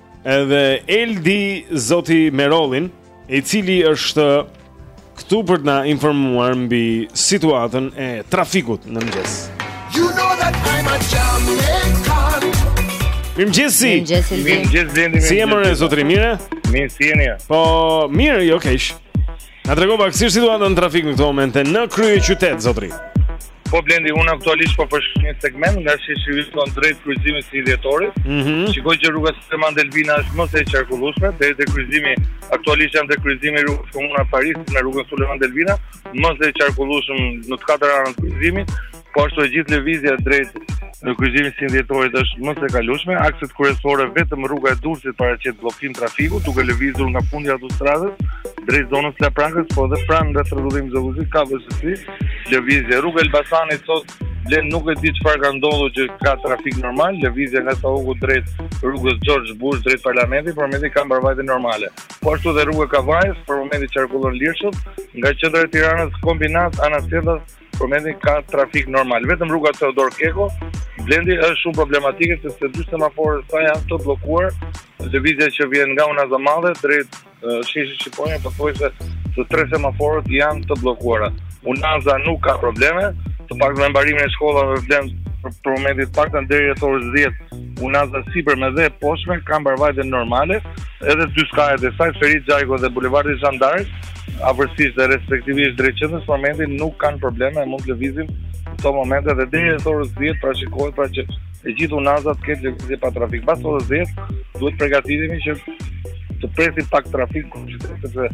Edhe Eldi Zoti Merollin, i cili është këtu për të na informuar mbi situatën e trafikut në mëngjes. You know that I'm a Jamaican. Mirëmëngjesi. Mirëmëngjesi. Mirëmëngjesi. Si jemi ne zotëri, mirë? Mirë, si jeni? Po, mirë, jo keq. Na trego pak si është situata në trafik në këto momente në kryeqytet zotëri. Po Blendi unë aktualisht po përshkoj një segment nga si si viton drejt kryqëzimit të Ilitorit. Mm -hmm. Shikoj që rruga Sulejman Delvina është më së qarkullueshme deri te kryqëzimi aktualisht jam te kryqëzimi rrugës Komuna Parisit me rrugën Sulejman Delvina, më së qarkullueshëm në të katër anët e kryqëzimit, Po ashtu e gjithë lëvizja drejt kryqëzimit 21 Dhjetorit është më se kalueshme, akset kryesore vetëm rruga e Durrësit paraqet bllokim trafiku duke lëvizur nga fundi i autostradës drejt zonës së Laprakës, por edhe pranë nga kryqëzimi Zogu i Zi ka vështirësi lëvizje. Rruga Elbasanit sot Blendi nuk e di çfarë ka ndodhur që ka trafik normal, lëvizja nga Sauku drejt rrugës George Bush drejt parlamentit, për momentin ka mbarëvajtje normale. Po ashtu dhe rruga e Kavajës për momentin qarkullon lirshëm nga qendra e Tiranës Kombinat anasjelltas Për momentin ka trafik normal, vetëm rruga Teodor Keko, Blendi është shumë problematike sepse dy semaforët sa janë të bllokuar, lëvizja që vjen nga Unaza e Madhe drejt sheshit Shqiponja, pothuajse të tre semaforët janë të bllokuara. Unaza nuk ka probleme, të paktën me mbarimin e shkollave vlen për, për momentin të paktën deri rreth orës 10, Unaza e sipërme dhe e poshme, ka mbarëvajtje normale, edhe dy skajet e saj, Ferit Xhajko dhe Bulevardi Zhan d'Ark, afërsisht dhe respektivisht drejt qendrës për momentin nuk kanë probleme, mund të lëvizin në këto momente dhe deri rreth orës 10 pra shikohet pra që e gjithë unaza të ketë lëvizje pa trafik. Pas orës 10 duhet të përgatitemi që të presim pak trafik në qytet sepse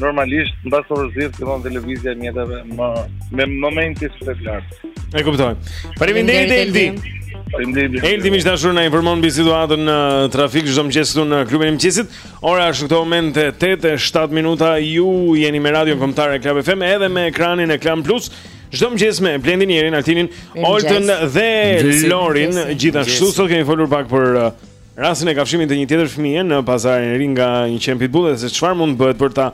normalisht mbas orës 10 fillon dhe lëvizja e mjeteve më me momentin e lartë. E kuptoj. Faleminderit Eldi. Faleminderit. Eldi i dashur na informon mbi situatën në trafik çdo mëngjes këtu në klubin e mëngjesit. Ora është këto momente 8 e 7 minuta Ju jeni me radion kombëtare Club FM Edhe me ekranin e Klan Plus Çdo mëngjes me Blendin Jerin, Altinin Oltën dhe Lorin Gjithashtu sot kemi folur pak për uh, Rastin e kafshimit të një tjetër fëmije Në Pazarin e Ri nga një qen pitbull Dhe se çfarë mund të bëhet për ta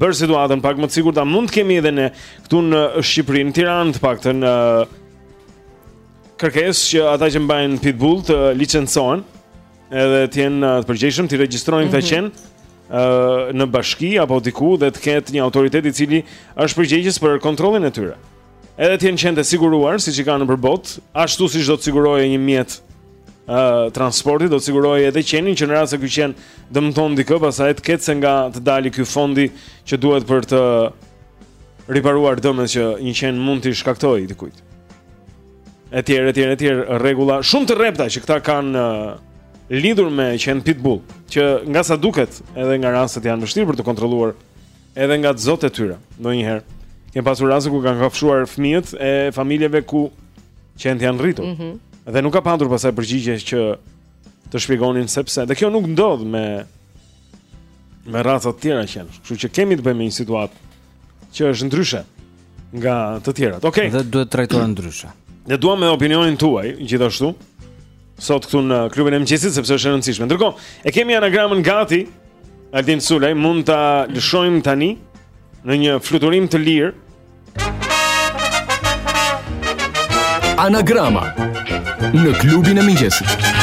Bërë situatën pak më të sigurt A mund të kemi edhe ne këtu në Shqipëri, në Tiranë të paktën një uh, Kërkesë që ata që mbajnë pitbull të licencohen Edhe të jenë uh, të përgjegjshëm t'i regjistrojnë mm -hmm. këta mhm. qen uh, në bashki apo diku dhe të ketë një autoritet i cili është përgjegjës për kontrollin e tyre. Edhe të jenë qen të siguruar, siç i kanë nëpër botë, ashtu siç do të sigurojë një mjet uh, transporti, do të sigurojë edhe qenin që në rast se ky qen dëmton dikë, pastaj të ketë se nga të dalë ky fondi që duhet për të riparuar dëmet që një qen mund t'i shkaktojë dikujt. Etj, etj, etj, rregulla shumë të rrepta që këta kanë uh, lidhur me qentë pitbull, që nga sa duket, edhe nga rastet janë vështirë për të kontrolluar edhe nga zotët e tyre. Ndonjëherë kemi pasur raste ku kanë kafshuar fëmijët e familjeve ku qentë janë rritur. Mm -hmm. Dhe nuk ka patur pastaj përgjigje që të shpjegonin sepse. Dhe kjo nuk ndodh me me raca të tjera qensh. Kështu që kemi të bëjmë një situatë që është ndryshe nga të tjerat. Okej. Okay. Dhe duhet trajtuar ndryshe. Ne duam edhe opinionin tuaj gjithashtu sot këtu në klubin e mëngjesit sepse është e rëndësishme. Ndërkohë, e kemi anagramën gati. Aldin Sulaj mund ta lëshojmë tani në një fluturim të lirë. Anagrama në klubin e mëngjesit.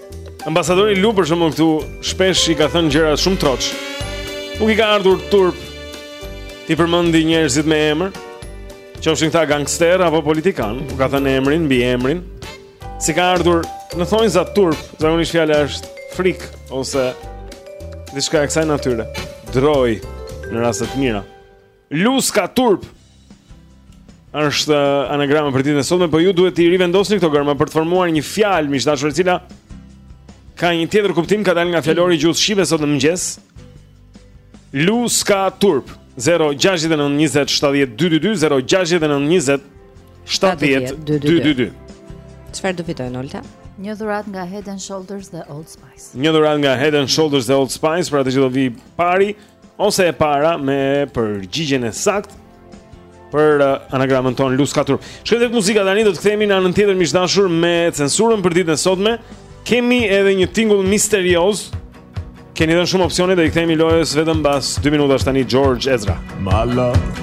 Ambasadori Lu për shembull këtu shpesh i ka thënë gjëra shumë troç. Nuk i ka ardhur turp t'i përmendi njerëzit me emër. Qofshin këta gangsterë apo politikanë, u ka thënë emrin mbiemrin. S'i ka ardhur në thonjëza turp, zakonisht fjala është frikë ose diçka e kësaj natyre. Drojë në raste të mira. Lu s'ka turp. Është anagrama për ditën e sotme, po ju duhet t'i rivendosni këto gërma për të formuar një fjalë miq të dashur e cila ka një tjetër kuptim ka dalë nga fjalori i gjuhës shqipe sot në mëngjes. Lu s'ka turp. 069 20 70 222 069 20 70 222. Çfarë do fitojnë Olta? Një dhuratë nga Head and Shoulders dhe Old Spice. Një dhuratë nga Head and Shoulders dhe Old Spice për atë që do vijë i pari. Ose e para me përgjigjen e saktë për uh, anagramën tonë Lu s'ka turp. Shkojmë tek muzika tani do të kthehemi në anën tjetër miq të dashur me censurën për ditën e sotme. Kemi edhe një tingull misterioz. Keni dhënë shumë opsione, do i kthehemi lojës vetëm pas 2 minutash tani George Ezra. My love.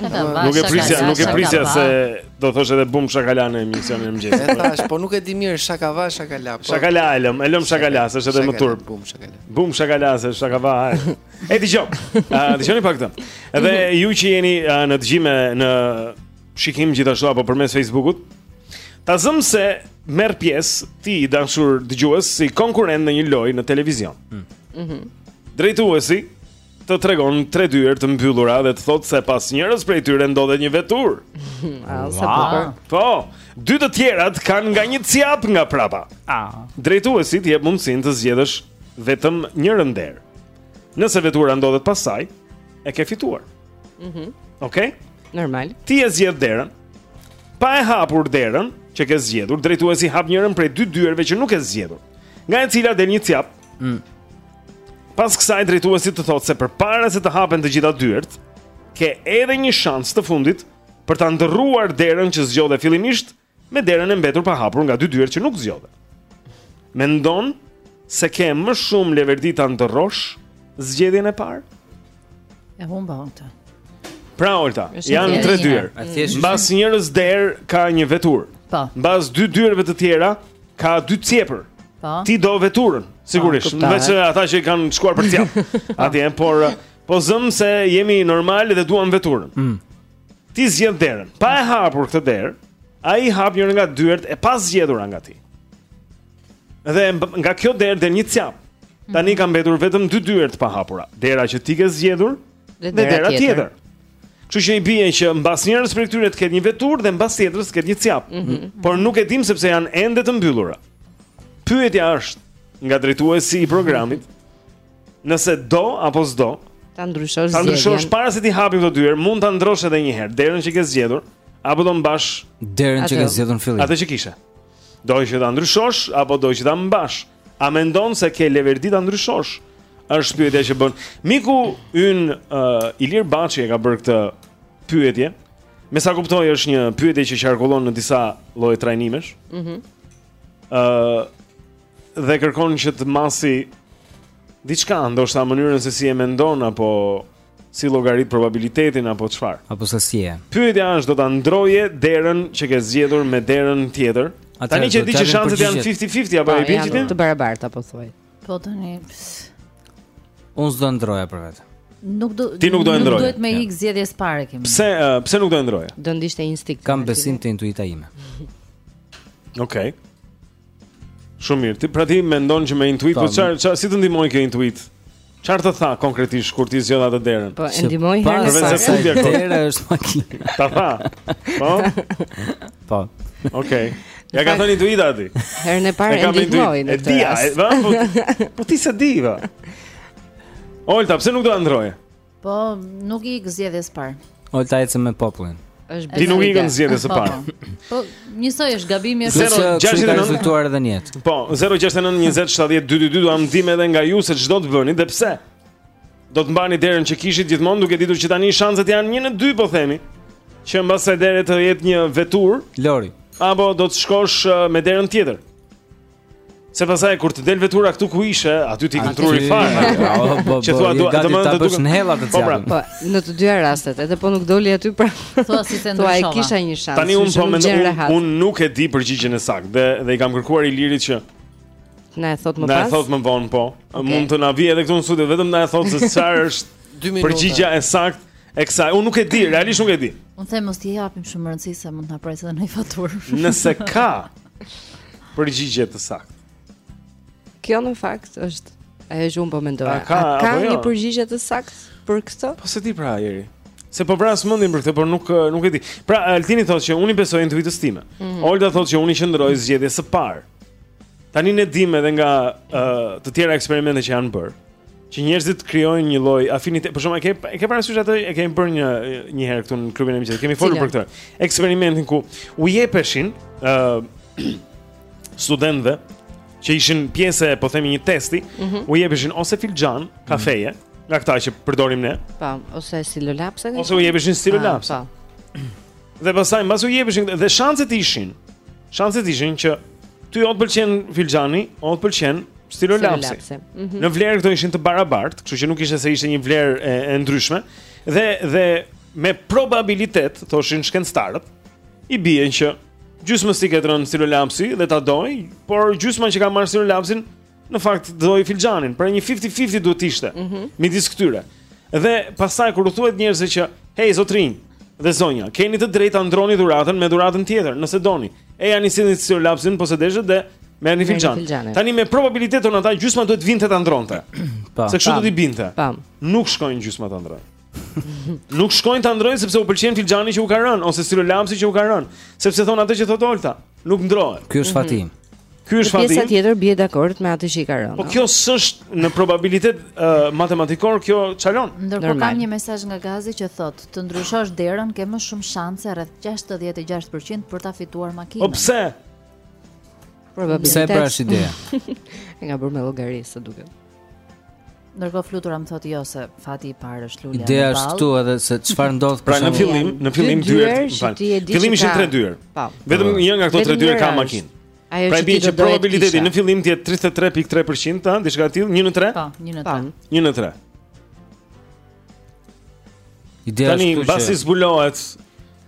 Nuk e prisja, nuk e prisja se do të thosh edhe bum shakala në emisionin e mëngjesit. E thashë, po nuk e di mirë shakava shakala. Po. Shakala e lëm, e lëm shakala, se është edhe më turp. Bum shakala. Bum shakala se shakava. E di jop. A dëgjoni pak këtë? Edhe mhm. ju që jeni në dëgjim në shikim gjithashtu apo përmes Facebookut, ta zëmë se merr pjesë ti i dashur dëgjues si konkurrent në një lojë në televizion. Mhm. Mm Drejtuesi të tregon tre dyer të mbyllura dhe të thotë se pas njërës prej tyre ndodhet një veturë. Ah, sa bukur. Po, dy të tjerat kanë nga një cjap nga prapa. Ah. Drejtuesi të jep mundësinë të zgjedhësh vetëm njërën derë. Nëse vetura ndodhet pas saj, e ke fituar. Mhm. Mm Okej? Okay? Normal. Ti e zgjedh derën. Pa e hapur derën që ke zgjedhur, drejtuesi hap njërën prej dy dyerve që nuk ke zgjedhur. Nga e cila del një cjap. Mhm. Pas kësaj drejtuesi të thotë se përpara se të hapen të gjitha dyert, ke edhe një shans të fundit për ta ndërruar derën që zgjodhe fillimisht me derën e mbetur pa hapur nga dy dyert që nuk zgjodhe. Mendon se ke më shumë leverdi ta ndërrosh zgjedhjen e parë? E humba Olta. Pra Olta, janë tre dyer. Mbas njërës derë ka një veturë. Po. Mbas dy dyerve të tjera ka dy cjepër. Po. Ti do veturën, po, sigurisht. Veç ata që kanë shkuar për cjap. Atje, por po zëm se jemi normal dhe duam veturën. Mm. Ti zgjedh derën. Pa e hapur këtë derë, ai hap njërin nga dyert e pa zgjedhura nga ti. Dhe nga kjo derë del një cjap. Tani mhm. ka mbetur vetëm dy dyer të pahapura, dera që ti ke zgjedhur dhe dera tjetër. Kështu që i bie që mbas njërës prej këtyre të ketë një veturë dhe mbas tjetrës të ketë një cjap. Mm -hmm. Por nuk e dim sepse janë ende të mbyllura. Pyetja është nga drejtuesi i programit, nëse do apo s'do ta ndryshosh zgjedhjen. Ta ndryshosh para se t'i hapim këto dyer, mund ta ndrosh edhe një herë derën që ke zgjedhur apo do mbash derën që ke zgjedhur në fillim. Atë që kishe. Do që ta ndryshosh apo do që ta mbash? A mendon se ke leverdi ta ndryshosh? Është pyetja që bën. Miku ynë uh, Ilir Baçi e ka bërë këtë pyetje. Me sa kuptoj është një pyetje që qarkullon në disa lloje trajnimesh. Mhm. Mm uh, dhe kërkon që të masi diçka, ndoshta mënyrën se si e mendon apo si llogarit probabilitetin apo çfarë. Apo se si e. Pyetja është do ta ndroje derën që ke zgjedhur me derën tjetër? Atër, tani që di që shanset janë 50-50 apo jo e bën ti? Të barabarta po thuaj. Po tani. Unë s'do ndroja për vetë. Nuk do Ti nuk do ndroje. Nuk duhet me ik zgjedhjes parë kemi. Pse uh, pse nuk do ndroje? Do ndiqte instinkt. Kam besim te intuita ime. Okej. Okay. Shumë mirë. Ti pra ti mendon që me intuit, po çfarë çfarë si të ndihmoi kjo intuit? Çfarë të tha konkretisht kur ti zgjodhe atë derën? Po e ndihmoi herën e parë. Sa dera është makina. Ta tha. Po. Po. Okej. Ia ka thënë intuita aty. Herën e parë e ndihmoi në këtë rast. Po, po ti sa diva? Olta, pse nuk do ta ndroje? Po, nuk i iki zgjedhjes së parë. Olta ecën me popullin. Është Ti nuk i ikën zgjedhjes së po, parë. Po, po njësoj është gabimi është. Zero gjashtë në rezultuar edhe një jetë. Po, 069 20 70 222 duam ndihmë edhe nga ju se ç'do të bëni dhe pse. Do të mbani derën që kishit gjithmonë duke ditur që tani shanset janë 1 në 2 po themi. Që mbas asaj dere të jetë një veturë. Lori. Apo do të shkosh uh, me derën tjetër. Se pasaj kur të del vetura këtu ku ishe, aty të ik truri fare. Që thua do të mund të bësh në hella të caktë. Po, në të dyja rastet, edhe po nuk doli aty pra. Thua pse s'e ndryshova. Ai kisha një shans. Tani unë po mendoj unë nuk e di përgjigjen e saktë dhe dhe i kam kërkuar Ilirit që të na e thotë më pas. Na e thotë më vonë po. Mund të na vijë edhe këtu në studio vetëm të na e thotë se çfarë është 2 minuta. Përgjigja e saktë E kësaj, unë nuk e di, realisht nuk e di. Unë them mos t'i japim shumë rëndësi se mund të na presë edhe në faturë. Nëse ka përgjigje të saktë. Kjo në fakt është ajo që unë po mendoj. A ka, A ka jo? një përgjigje të saktë për këtë? Po se ti pra ajeri. Se po vras mendjen për këtë, por nuk nuk e di. Pra Altini thotë që unë i besoj intuitës time. Mm -hmm. Olta thotë që unë i qëndroj zgjedhjes së parë. Tani ne dimë edhe nga uh, të tjera eksperimente që janë bërë, që njerëzit krijojnë një lloj afiniteti. Për shembull, e ke e ke parasysh atë e kemi bërë një një herë këtu në klubin e mëngjesit. Kemi folur për këtë. Eksperimentin ku u jepeshin ë uh, studentëve që ishin pjesë e po themi një testi, mm -hmm. u jepeshin ose filxhan kafeje, mm -hmm. nga këta që përdorim ne. Po, ose stilolapsa. Ose u jepeshin stilolapsa. Ah, po. Dhe pastaj mbasi u jepeshin dhe shanset ishin. Shanset ishin që ty o të pëlqen filxhani, o të pëlqen stilolapsi. Mm -hmm. Në vlerë këto ishin të barabartë, kështu që nuk ishte se ishte një vlerë e, e ndryshme dhe dhe me probabilitet, thoshin shkencëtarët, i bie që gjysmës t'i ketë rënë stilolapsi dhe ta dojë, por gjysma që ka marrë stilolapsin në fakt të dojë filxhanin, pra një 50-50 duhet të ishte, mm -hmm. midis këtyre. Dhe pastaj, kur u thuhet njerëzve që, hej, zotërinj, dhe zonja, keni të drejtë ta ndrroni dhuratën me dhuratën tjetër, nëse doni. E jep ti stilolapsin, po se deshe dhe merr një filxhan. Tani me probabilitet, thonë ata, gjysma duhet të vinte ta ndrronte. Pa, po. se kështu do t'i binte. Pa. Po. Nuk shkojnë gjysma ta ndrrojnë. Nuk shkojnë ta ndrrojnë sepse u pëlqen filxhani që u ka rënë ose stilolapsi që u ka rënë, sepse thonë atë që thotë Olta, nuk ndrrohet. Ky është fati im. Ky është fati. Pjesa tjetër bie dakord me atë që i ka rënë. Po kjo s'është në probabilitet uh, matematikor, kjo çalon. Ndërkohë kam një mesazh nga Gazi që thotë, të ndryshosh derën ke më shumë shanse rreth 66% për ta fituar makinën. Po pse? Probabilitet. Pse pra është ideja? e ka bërë me llogari sa duket. Ndërkohë Flutura më thotë jo se fati i parë është lulja. Ideja është këtu edhe se çfarë ndodh pra në fillim, në fillim dyer, fillim ishin tre dyer. Po. Vetëm një nga këto tre dyer ka makinë. Ajo pra i bie që probabiliteti në fillim të jetë 33.3%, ëh, diçka e tillë, 1 në 3. Po, 1 në 3. 1 në 3. Ideja është këtu. Tani mbasi zbulohet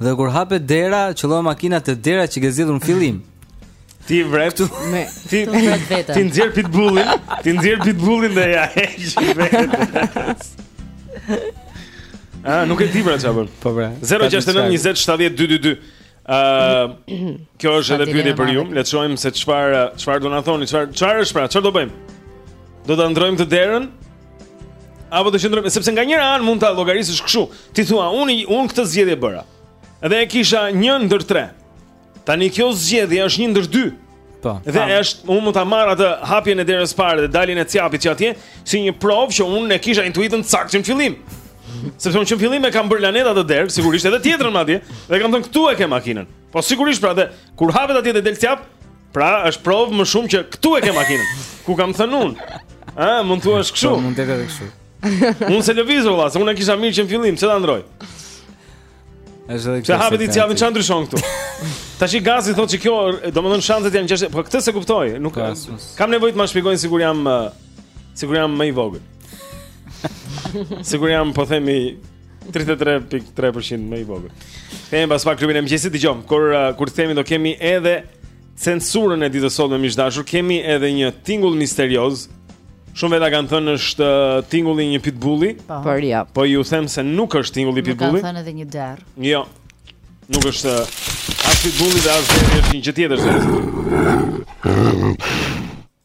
Dhe kur hapet dera, qëllon makina te dera që ke zgjedhur në fillim. Ti vret me ti ti nxjerr pitbullin, ti nxjerr pitbullin dhe ia heq vetë. Ah, nuk e di pra çfarë bën. Po pra. 069 20 70 222. Ëh, kjo është edhe pyetje për ju. Le të shohim se çfarë çfarë do na thoni, çfarë çfarë është pra, çfarë do bëjmë? Do ta ndërrojmë atë derën? Apo të qëndrojmë, sepse nga njëra anë mund ta llogarisësh kështu. Ti thua, unë unë këtë zgjedhje bëra. Dhe e kisha një ndër tre. Tani kjo zgjedhje është një ndër dy. Po. Dhe tani është, unë mund ta marr atë hapjen e derës parë dhe daljen e cjapit që atje, si një provë që unë e kisha intuitën e saktë në fillim. Sepse unë që në fillim e kam bërë lanet atë derë, sigurisht edhe tjetrën madje, dhe kam thënë këtu e ke makinën. Po sigurisht pra, dhe kur hapet atje dhe del cjap, Pra, është provë më shumë që këtu e ke makinën. Ku kam thënë unë? Ë, mund të thuash kështu. Po, mund të jetë edhe kështu. Unë se lëviz valla, se unë e kisha mirë që në fillim, pse ta ndërroj? Është edhe kështu. Se hapet i cjapi, ça ndryshon këtu. Tashi Gazi thotë se kjo, domethënë shanset janë gjashtë, por këtë se kuptoj, nuk po, kam nevojë të më shpjegojnë sikur jam sikur jam më i vogël. Sikur jam po themi 33.3% më i vogël. Kthehemi pas pak Klubin e Mëngjesit dëgjon. Kur uh, kur kthehemi do kemi edhe censurën e ditës sotme miq të dashur, kemi edhe një tingull misterioz. Shumë veta kanë thënë është uh, tingulli i një pitbulli. Po. Por jo. Po ju them se nuk është tingulli i pitbullit. Kanë thënë edhe një derr. Jo. Nuk është uh, as pitbulli dhe as derri është një gjë tjetër.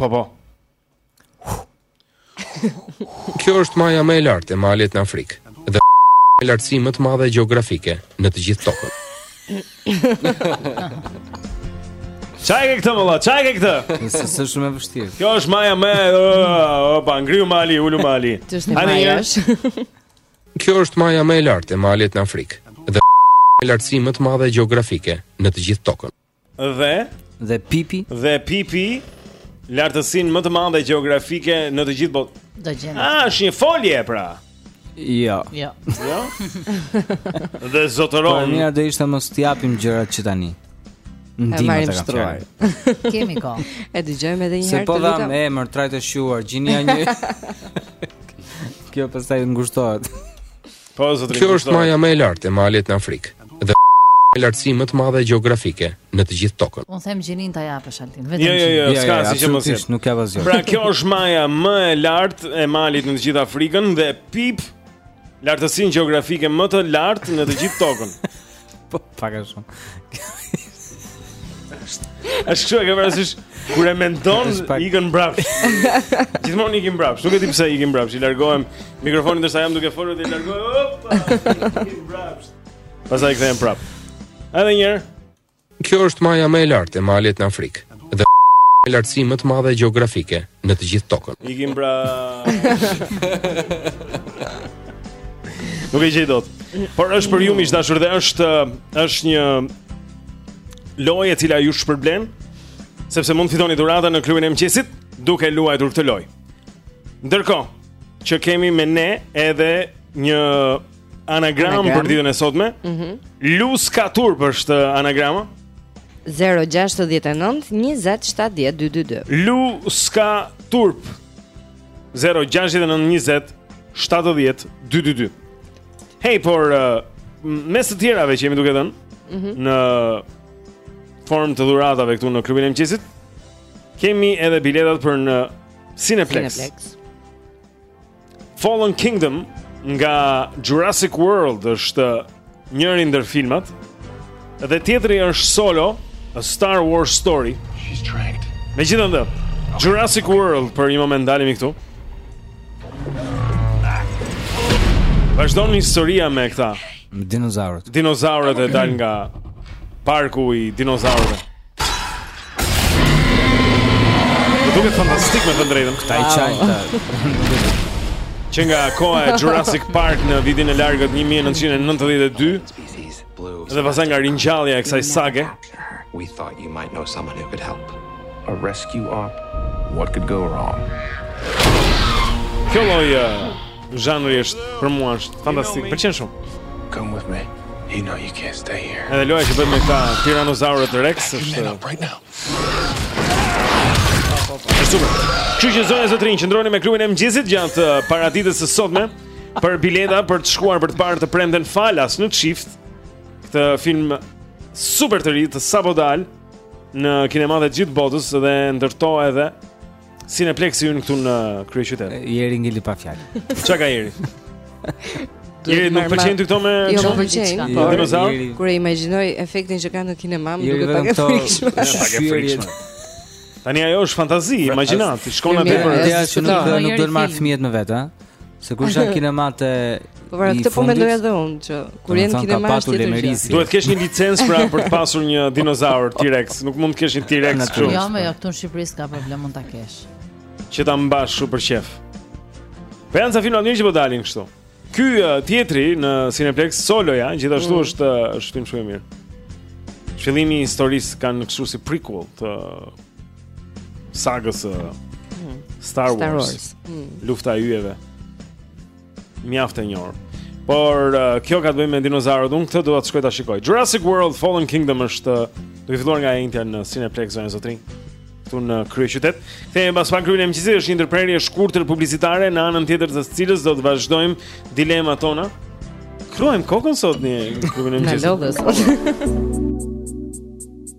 Po po. Kjo është maja më e lartë e malit në Afrikë dhe e lartësi më të madhe gjeografike në të gjithë tokën. Ça e ke këtë mo, ça e ke këtë. Nëse është shumë e vështirë. Kjo është maja më, opa, ngriu mali, ulu mali. Ç'është maja? Kjo është maja më e lartë e malit në Afrikë dhe e lartësi më të madhe gjeografike në të gjithë tokën. Dhe dhe pipi dhe pipi lartësinë më të madhe gjeografike në të gjithë botën. Do gjeni. Ah, është një folje pra. Jo. Jo. Jo. Dhe zotëron. Po mirë do ishte mos t'i japim gjërat që tani. Ndihmë të shtruar. Kemi kohë. E dëgjojmë edhe një herë. Se po dha emër trajtë e shquar, gjinia një. Kjo pastaj ngushtohet. Po, zotëri. Kjo është maja më e lartë e malit në Afrikë dhe e lartësi më të madhe gjeografike në të gjithë tokën. Unë them gjinin ta japësh Altin, vetëm. Jo, jo, jo, jo s'ka si që mos. Nuk ka vazhdim. Pra kjo është maja më e lartë e malit në të gjithë Afrikën dhe pip lartësinë gjeografike më të lartë në të gjithë tokën. Po pak a shumë. Është kështu e ke parasysh kur e mendon ikën mbrapsht. Gjithmonë ikim mbrapsht. Nuk e di pse ikim mbrapsht. I largohem mikrofonit ndërsa jam duke folur dhe i largohem. Opa! Ikim mbrapsht. Pastaj kthehem prapë. Edhe një herë. Kjo është maja më e lartë e malit në Afrikë. dhe me lartësi më të madhe gjeografike në të gjithë tokën. Ikim pra. Nuk e gjej dot. Por është për ju miq të dashur dhe është është një lojë e cila ju shpërblen sepse mund të fitoni dhurata në klubin e mëngjesit duke luajtur këtë lojë. Ndërkohë që kemi me ne edhe një Anagram, anagram. për ditën e sotme. Mhm. Mm Lu ska turp është anagrama. 069 2070222. Lu ska turp. 069 2070222. Hey por uh, mes të tjerave që jemi duke dhënë mm -hmm. në formë të dhuratave këtu në klubin e mëngjesit, kemi edhe biletat për në Cineplex. Cineplex. Fallen Kingdom nga Jurassic World është njëri ndër filmat dhe tjetri është Solo A Star Wars Story. She's tracked. Megjithatë, Jurassic World për një moment dalemi këtu. Vazhdon historia me këta. Me dinozaurët. Dinozaurët e dalë nga parku i dinozaurëve. Më duket fantastik me thënë të drejtën. Këta i çajnë këta. Që nga koha e Jurassic Park në vitin e largët 1992 dhe pastaj nga ringjallja e kësaj sage We thought you might know someone who could help A rescue op What could go wrong Kjo lojë uh, Zhanri është për mua është fantastik, më pëlqen shumë. Come with me. You know you can't stay here. Edhe loja që bëhet me këta Tyrannosaurus Rex është. Është super. Kështu që zonja e zotërinj, qëndroni me klubin e mëngjesit gjatë uh, paraditës së sotme për bileta për të shkuar për të parë të premten falas në çift këtë film super të ri të sapodalë në kinematë e gjithë botës dhe ndërtohet edhe Cineplexi ynë këtu në kryeqytet. Jeri ngeli pa fjalë. Çka ka Jeri? Jerit nuk i pëlqejnë këto me Jo, më pëlqen. Po, dinozaur. Kur e imagjinoj efektin që kanë në kinema, më duket pak e frikshme. Pak e frikshme. Tani ajo është fantazi, imagjinatë, shkon aty për. Ideja që nuk do të marr fëmijët me vete, ha. Se kur janë kinemat e Po pra, këtë po mendoj edhe unë që kur jeni në kinema është tjetër gjë. Duhet të kesh një licencë pra për të pasur një dinozaur T-Rex, nuk mund të kesh një T-Rex këtu. Jo, më jo, këtu në Shqipëri s'ka problem mund ta kesh. Që ta mbash për qejf. Po janë sa filma mirë që po dalin kështu. Ky uh, tjetri në Cineplex Soloja, gjithashtu mm. është uh, është film shumë i mirë. Fillimi i historisë kanë kështu si prequel të sagës uh, Star Wars. Star Wars. Mm. Lufta e yjeve. Mjaft e njohur. Por uh, kjo ka të bëjë me dinozaurët. Unë këtë do të shkoj ta shikoj. Jurassic World Fallen Kingdom është uh, duke filluar nga e enjtja në Cineplex zonja zotërinj, këtu në kryeqytet. Kthehemi pas pak klubin e mëngjesit, është një ndërprerje e shkurtër publicitare në anën tjetër të cilës do të vazhdojmë dilemat tona. Kruajmë kokën sot në klubin e mëngjesit. Në lodhës.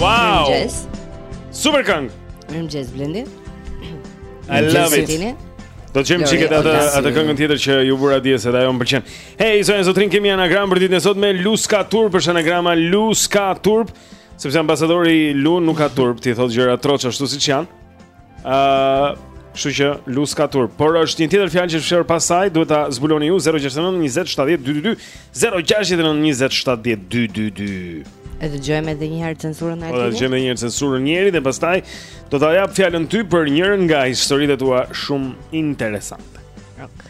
Wow! Yes. Super këngë. Mirë mëngjes Blendi. I love it. Do të gjejmë çikë atë atë këngën tjetër që ju vura dje se ajo më pëlqen. Hey, zonja zotërinj kemi anagram për ditën e sotme Lu s'ka turp, është anagrama Lu s'ka turp, sepse ambasadori Lu nuk ka turp, t'i thotë gjëra troç ashtu siç janë. Ëh, uh, kështu që Lu s'ka turp. Por është një tjetër fjalë që është fshehur pas saj, duhet ta zbuloni ju 069 20 70 222 069 20 70 222. E dëgjojmë edhe njëherë censurën e tij. Po, e dëgjojmë edhe njëherë censurën Jeri dhe pastaj do ta jap fjalën ty për njërën nga historitë tua shumë interesante. Ok.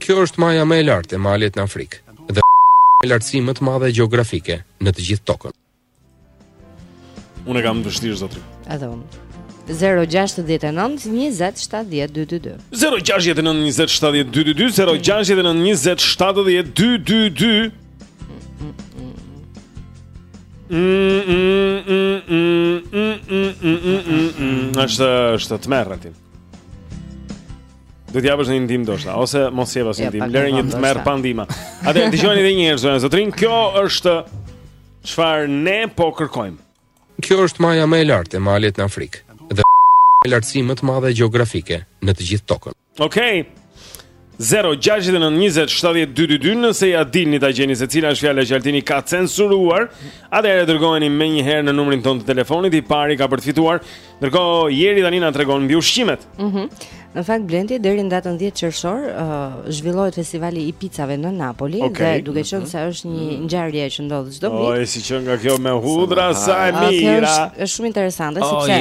Kjo është maja më e lartë e malit në Afrikë dhe me lartësi më të madhe gjeografike në të gjithë tokën. Unë e kam të vështirë zotëri. Edhe unë. 069 20 70 222 069 20 70 222 069 20 70 222 është është të merr Altin. Do të japësh një ndihmë ndoshta ose mos jep asnjë ndihmë, lëre një të marrë pa ndihmë. Atëherë dëgjoni edhe një herë zonja zotërinj, kjo është Çfarë ne po kërkojmë? Kjo është maja më e lartë e malit në Afrikë dhe me lartësi më të madhe gjeografike në të gjithë tokën. Okej. 069 20 70 222 Nëse ia dilni ta gjeni se cila është fjala që Altini ka censuruar atëherë dërgojeni menjëherë në numrin tonë të telefonit I pari ka për të fituar Ndërkohë Jeri tani na tregon mbi ushqimet. Mhm. Mm në fakt Blendi deri në datën 10 qershor uh, zhvillohet festivali i picave në Napoli okay. dhe duke mhm. qenë mm -hmm. se është një mhm. ngjarje që ndodh çdo vit. Po, si që nga kjo me hudhra sa e mirë. Është shumë interesante oh, sepse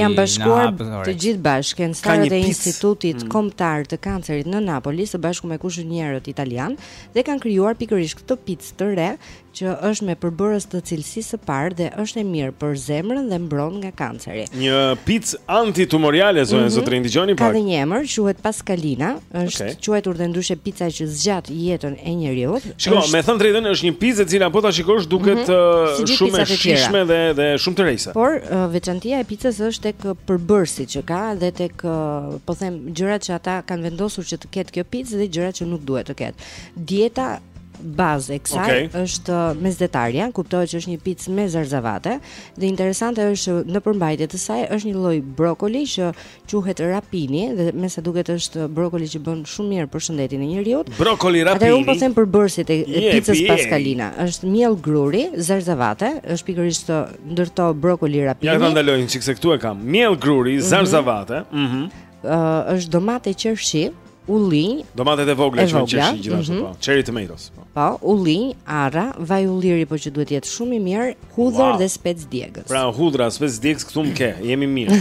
janë bashkuar të gjithë bashkë shkencëtarët e Institutit mm. Kombëtar të Kancerit në Napoli së bashku me kuzhinierët italianë dhe kanë krijuar pikërisht këtë picë të re që është me përbërës të cilësisë së parë dhe është e mirë për zemrën dhe mbron nga kanceri. Një picë antitumoriale zonja mm -hmm. zotërinj dëgjoni pak. Ka dhe një emër, quhet Pascalina, është okay. quajtur dhe ndryshe pica që zgjat jetën e njeriu. Shikoj, është... me thënë drejtën është një picë e cila po ta shikosh duket mm -hmm. uh, shumë e shijshme dhe dhe shumë tërheqëse. Por uh, veçantia e picës është tek përbërësit që ka dhe tek uh, po them gjërat që ata kanë vendosur që të ketë kjo picë dhe gjërat që nuk duhet të ketë. Dieta bazë e kësaj okay. është uh, mesdhetarja, kuptohet që është një picë me zarzavate dhe interesante është uh, në përmbajtje të saj është një lloj brokoli që quhet rapini dhe me sa duket është uh, brokoli që bën shumë mirë për shëndetin e njeriu. Brokoli rapini. Atëherë unë po them përbërësit e yeah, picës yeah. paskalina. Është miell gruri, zarzavate, është pikërisht ndër to brokoli rapini. Ja ta ndalojnë çikëz se këtu e kam. Miell gruri, mhm. zarzavate. Mhm. Mm uh, është domate qershi, ullinj. Domatet e vogla qershi gjithashtu mm -hmm. po. Cherry tomatoes po. Po, ullinj, arra, vaj ulliri po që duhet të jetë shumë i mirë, hudhër wow. dhe spec djegës. Pra hudhra, spec djegës këtu më ke, jemi mirë.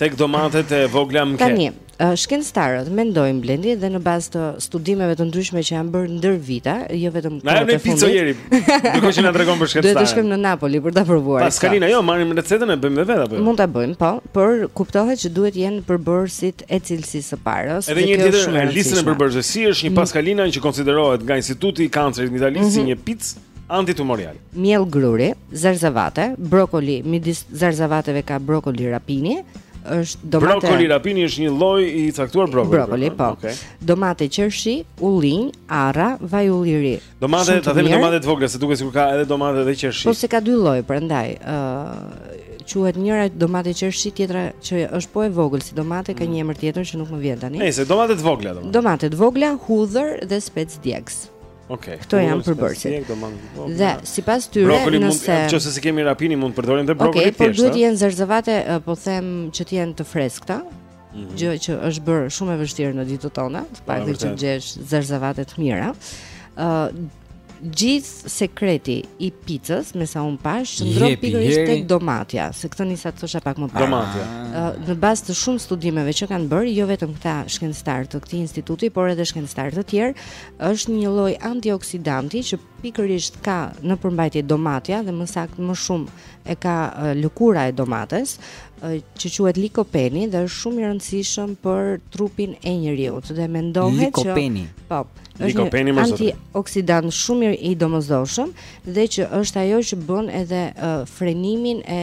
Tek domatet e vogla më ke. Tani, uh, shkencëtarët mendojnë Blendi dhe në bazë të studimeve të ndryshme që janë bërë ndër vite, jo vetëm kohët e fundit. Na jepni pizzaiolin. Duket që na tregon për shkencën. Do të shkojmë në Napoli për ta provuar. Paskalina, jo, marrim recetën e bëjmë vetë apo jo? Mund ta bëjmë, po, por kuptohet që duhet të jenë përbërësit e cilësisë së parë. Edhe një herë, listën e përbërësve si është një mm. paskalina që konsiderohet nga Instituti i Kancerit në Itali si mm-hmm. një pizza antitumoriale. Miell gruri, zarzavate, brokoli, midis zarzavateve ka brokoli rapini, është domate. Brokoli rapini është një lloj i caktuar brokoli. Brokoli, po. Okay. Domate qershi, ullinj, arra, vaj ulliri. Domate, ta themi domate të vogla, se duket sikur ka edhe domate dhe qershi. Po se ka dy lloje, prandaj, ë uh, quhet njëra domate qershi, tjetra që është po e vogël si domate, ka mm. një emër tjetër që nuk më vjen tani. Nejse domate të vogla domate. Domate të vogla, hudhër dhe spec djegës. Okej. Okay. Këto janë përbërësit. Po, dhe sipas tyre, brokoli nëse nëse s'e kemi rapini mund të përdorim dhe brokoli okay, thjesht. Okej, por duhet të jenë zerzavate, po them që të jenë të freskëta. Mm -hmm. Gjë që është bërë shumë e vështirë në ditët tona, të paktën që të gjesh zerzavate të mira. Ë uh, gjithë sekreti i picës, me sa unë pashë, qëndron pikërisht tek domatja, se këtë nisa të thosha pak më parë. Domatja. Uh, në bazë të shumë studimeve që kanë bërë, jo vetëm këta shkencëtarë të këtij instituti, por edhe shkencëtarë të tjerë, Është një lloj antioksidanti që pikërisht ka në përmbajtje domatja dhe më saktë më shumë e ka lëkura e domates, që quhet likopeni dhe është shumë i rëndësishëm për trupin e njeriut dhe mendohet likopeni. që po është një antioksidant shumë i domosdoshëm dhe që është ajo që bën edhe uh, frenimin e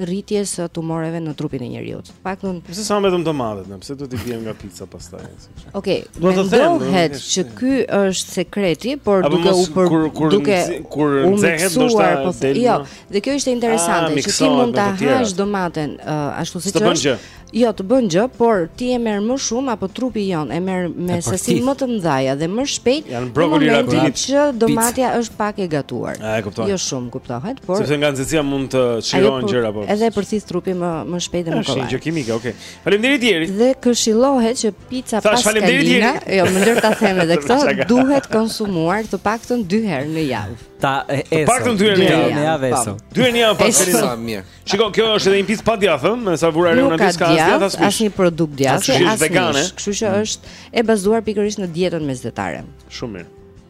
rritjes së tumoreve në trupin e njeriut. Paktën Pse s'ha vetëm domatet, pse duhet të vijë nga pica pastaj? Ok, mendohet që ky është sekreti, por Apo duke u për kur, kur duke kur nxehet ndoshta po del. Jo, dhe kjo ishte interesante, ah, që ti mund ta hash domaten uh, ashtu siç është. Jo, s'të bën gjë, por ti e merr më shumë apo trupi ynë e merr me sasi më të mëdha dhe më shpejt. Janë brokoli rapini që domatja është pak e gatuar. A e kuptoj. Jo shumë, kuptohet, por Sepse nga nxehtësia mund të çlirohen gjëra apo. Edhe e përthith trupi më shpejt dhe më kollaj. Është një gjë kimike, okay. Faleminderit Ieri. Dhe këshillohet që pica Paskalina, jo, më lër ta them edhe këtë, duhet konsumuar të paktën 2 herë në javë. Ta e Të paktën 2 herë në javë. Në javë eso. 2 herë në javë Paskalina. Sa mirë. Shiko, kjo është edhe një picë pa djathë, me sa vura re unë nuk ka djathë, asnjë produkt djathi, është vegane. Kështu që është e bazuar pikërisht në dietën mesdhetare. Shumë mirë.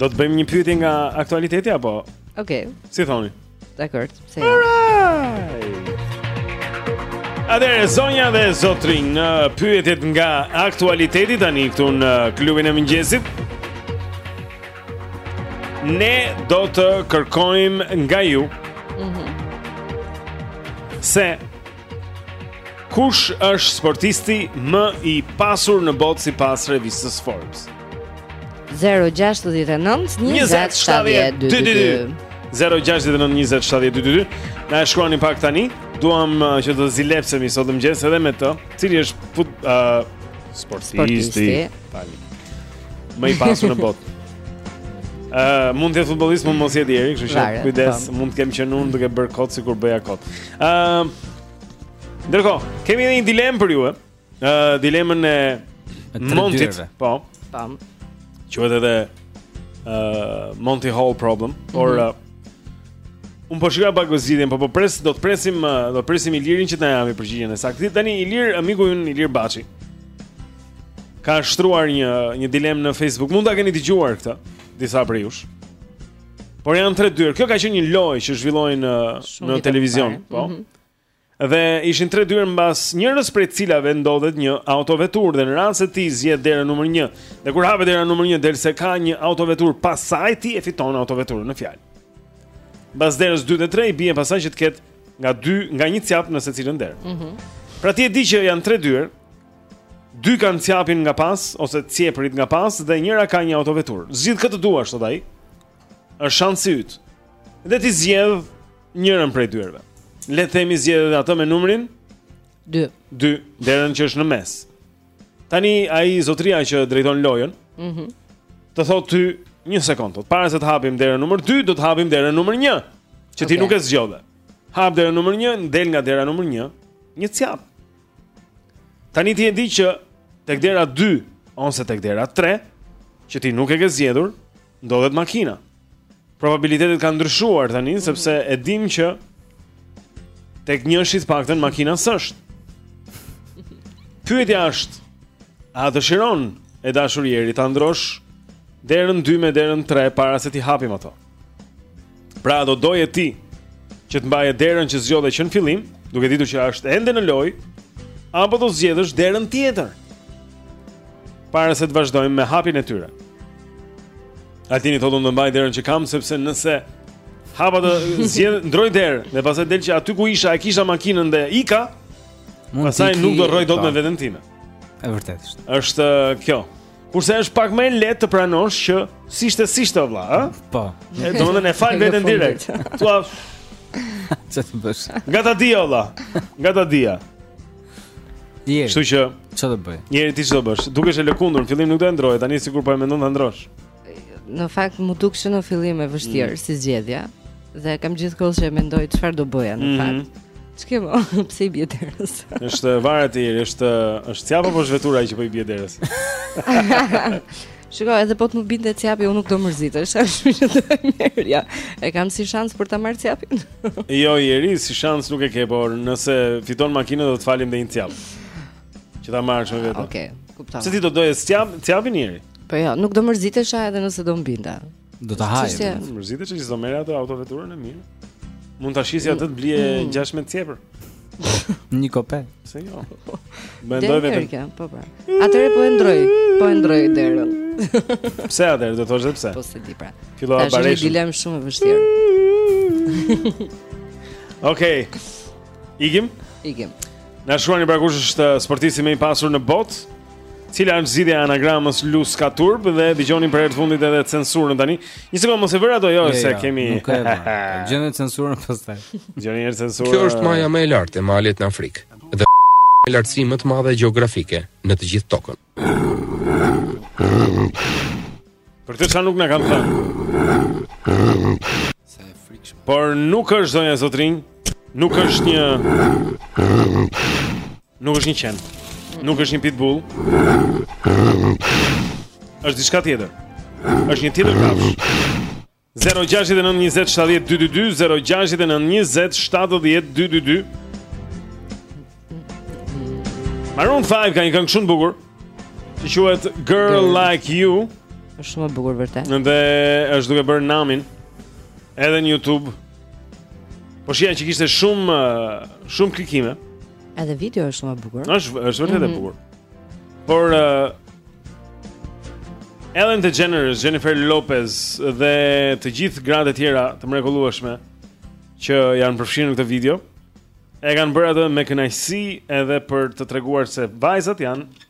Do të bëjmë një pyetje nga aktualiteti apo? Okej. Okay. Si thoni? Dakor, pse jo? Atëherë zonja dhe zotërinj pyetjet nga aktualiteti tani këtu në klubin e mëngjesit. Ne do të kërkojmë nga ju. Mhm. Mm se Kush është sportisti më i pasur në botë sipas revistës Forbes? 069 20 70 222 069 20 70 222 Na e shkruani pak tani Duam uh, që të zilepsemi sot në mëngjes edhe me të Cili është fut, uh, sportisti, sportisti. Tani. Më i pasur në botë Uh, mund të jetë futbollist, mund mos jetë Ieri, kështu që kujdes, po. mund të kem qenë unë duke bërë kot sikur bëja kot. Ëm Ndërkohë, kemi edhe një dilemë për ju, ë, dilemën e Montit, po. Pam. Quhet edhe ë Monty Hall problem, mhm. por mm -hmm. unë po shkruaj pak zgjidhjen, po po pres, do të presim, do të presim Ilirin që të na japë përgjigjen e saktë. Tani Ilir, a miku ynë Ilir Baçi ka shtruar një një dilemë në Facebook. Mund ta keni dëgjuar këtë disa prej jush. Por janë tre dyer. Kjo ka qenë një lojë që zhvillohej në, uh, në televizion, po. Mm -hmm. Dhe ishin tre dyer mbas njërës prej të cilave ndodhet një autoveturë dhe në rast se ti zgjedh derën numër 1 dhe kur hapet dera numër 1 del se ka një autoveturë pas saj ti e fiton autoveturën në fjalë. Mbas derës 2 dhe 3 i bie pastaj që të ketë nga 2 nga një cjap në secilën derë. Mhm. Mm pra ti e di që janë tre dyer, Dy kanë cjapin nga pas ose cjeptë nga pas dhe njëra ka një autoveturë. Zgjidh kë të duash thotë ai. Është shansi yt. Dhe ti zgjedh njërën prej dyerve. Le të themi zgjedh atë me numrin 2. 2, derën që është në mes. Tani ai zotëria që drejton lojën. Mhm. Mm të thotë ty një sekondë. Para se të hapim derën numër 2, do të hapim derën numër 1, që ti okay. nuk e zgjodhe. Hap derën numër 1, del nga dera numër 1, një cjap. Tani ti e di që tek dera 2 ose tek dera 3 që ti nuk e ke zgjedhur, ndodhet makina. Probabilitetet kanë ndryshuar tani mm -hmm. sepse e dimë që tek njëshi të paktën makina s'është. Pyetja është, a dëshiron e dashur Jeri ta ndrrosh derën 2 me derën 3 para se t'i hapim ato? Pra do doje ti që të mbaje derën që zgjodhe që në fillim, duke ditur që është ende në lojë, apo do zgjedhësh derën tjetër, para se të vazhdojmë me hapjen e tyre. Altini thotë unë mbaj derën që kam, sepse nëse hapa të zgjedh, ndrroj derë, dhe pastaj del që aty ku isha e kisha makinën dhe ika, pastaj nuk do rroj dot me veten time. E vërtetë është. Është kjo. Kurse është pak më lehtë të pranosh që s'ishte s'ishte vëlla, ë? Po. Domethënë e fal veten direkt. Thua çfarë të bësh? Nga ta dija vëlla. Nga ta dija. Je. Kështu që çfarë të bëj? Jeri ti çfarë do bësh? Dukesh e lëkundur, në fillim nuk do e ndrroje, tani sikur po e mendon ta ndrrosh. Në fakt më dukej që në fillim e vështirë mm. si zgjedhje. Dhe kam gjithë kohën që e mendoj çfarë do bëja në mm -hmm. fakt Ç'ke mo, pse i bie derës? Është varet i, është është cjap apo vetura që po i bie derës. Shiko, edhe po të më binte cjapi, unë nuk do mërzitesha, kështu që do e merrja. E kam si shans për ta marrë cjapin? jo, Jeri, si shans nuk e ke, por nëse fiton makinën do të falim dhe një cjap. Që ta marrësh me vete. Okej, okay, kuptoj. Se ti do doje cjap, cjapin Jeri? Po jo, nuk do mërzitesha edhe nëse do më binte. Do ta haje. Mërzitesh që s'do merrje atë autoveturën e mirë. Mund ta shisja atë të blija 16 mm. cjepër. Një kope. Se jo. Mendoj vetëm. Kjo, po pra. Atëherë po e ndrroj, po e ndrroj derën. Pse atë do të thosh pse? Po s'e di pra. Fillo të bareshë. Është dilemë shumë e vështirë. Okej. Okay. Ikim? Ikim. Na thoni pra kush është sportisti më i pasur në botë? Cila është zgjidhja e anagramës Luska Turp dhe dëgjoni për herë të fundit edhe censurën tani. Një sekondë mos e vër atë jo, jo se ja, kemi. Nuk e vë. Gjeni censurën pastaj. Gjeni njëherë censurën. Kjo është maja më e lartë e malit në Afrikë dhe e lartësi më të madhe gjeografike në të gjithë tokën. Për të çfarë nuk na kanë thënë. Sa e frikshme. Por nuk është zonja zotërinj, nuk është një Nuk është një qen. Nuk është një pitbull. Është diçka tjetër. Është një tjetër kafshë. 0692070222 0692070222 Maroon 5 ka një këngë shumë të bukur që quhet Girl Like You. Është shumë e bukur vërtet. Dhe është duke bërë namin edhe në YouTube. Po shihja që kishte shumë shumë klikime. Edhe video është shumë e bukur. Është është vërtet e mhm. bukur. Por uh, Ellen DeGeneres, Jennifer Lopez dhe të gjitha gratë e tjera të mrekullueshme që janë përfshirë në këtë video, e kanë bërë atë me kënaqësi edhe për të treguar se vajzat janë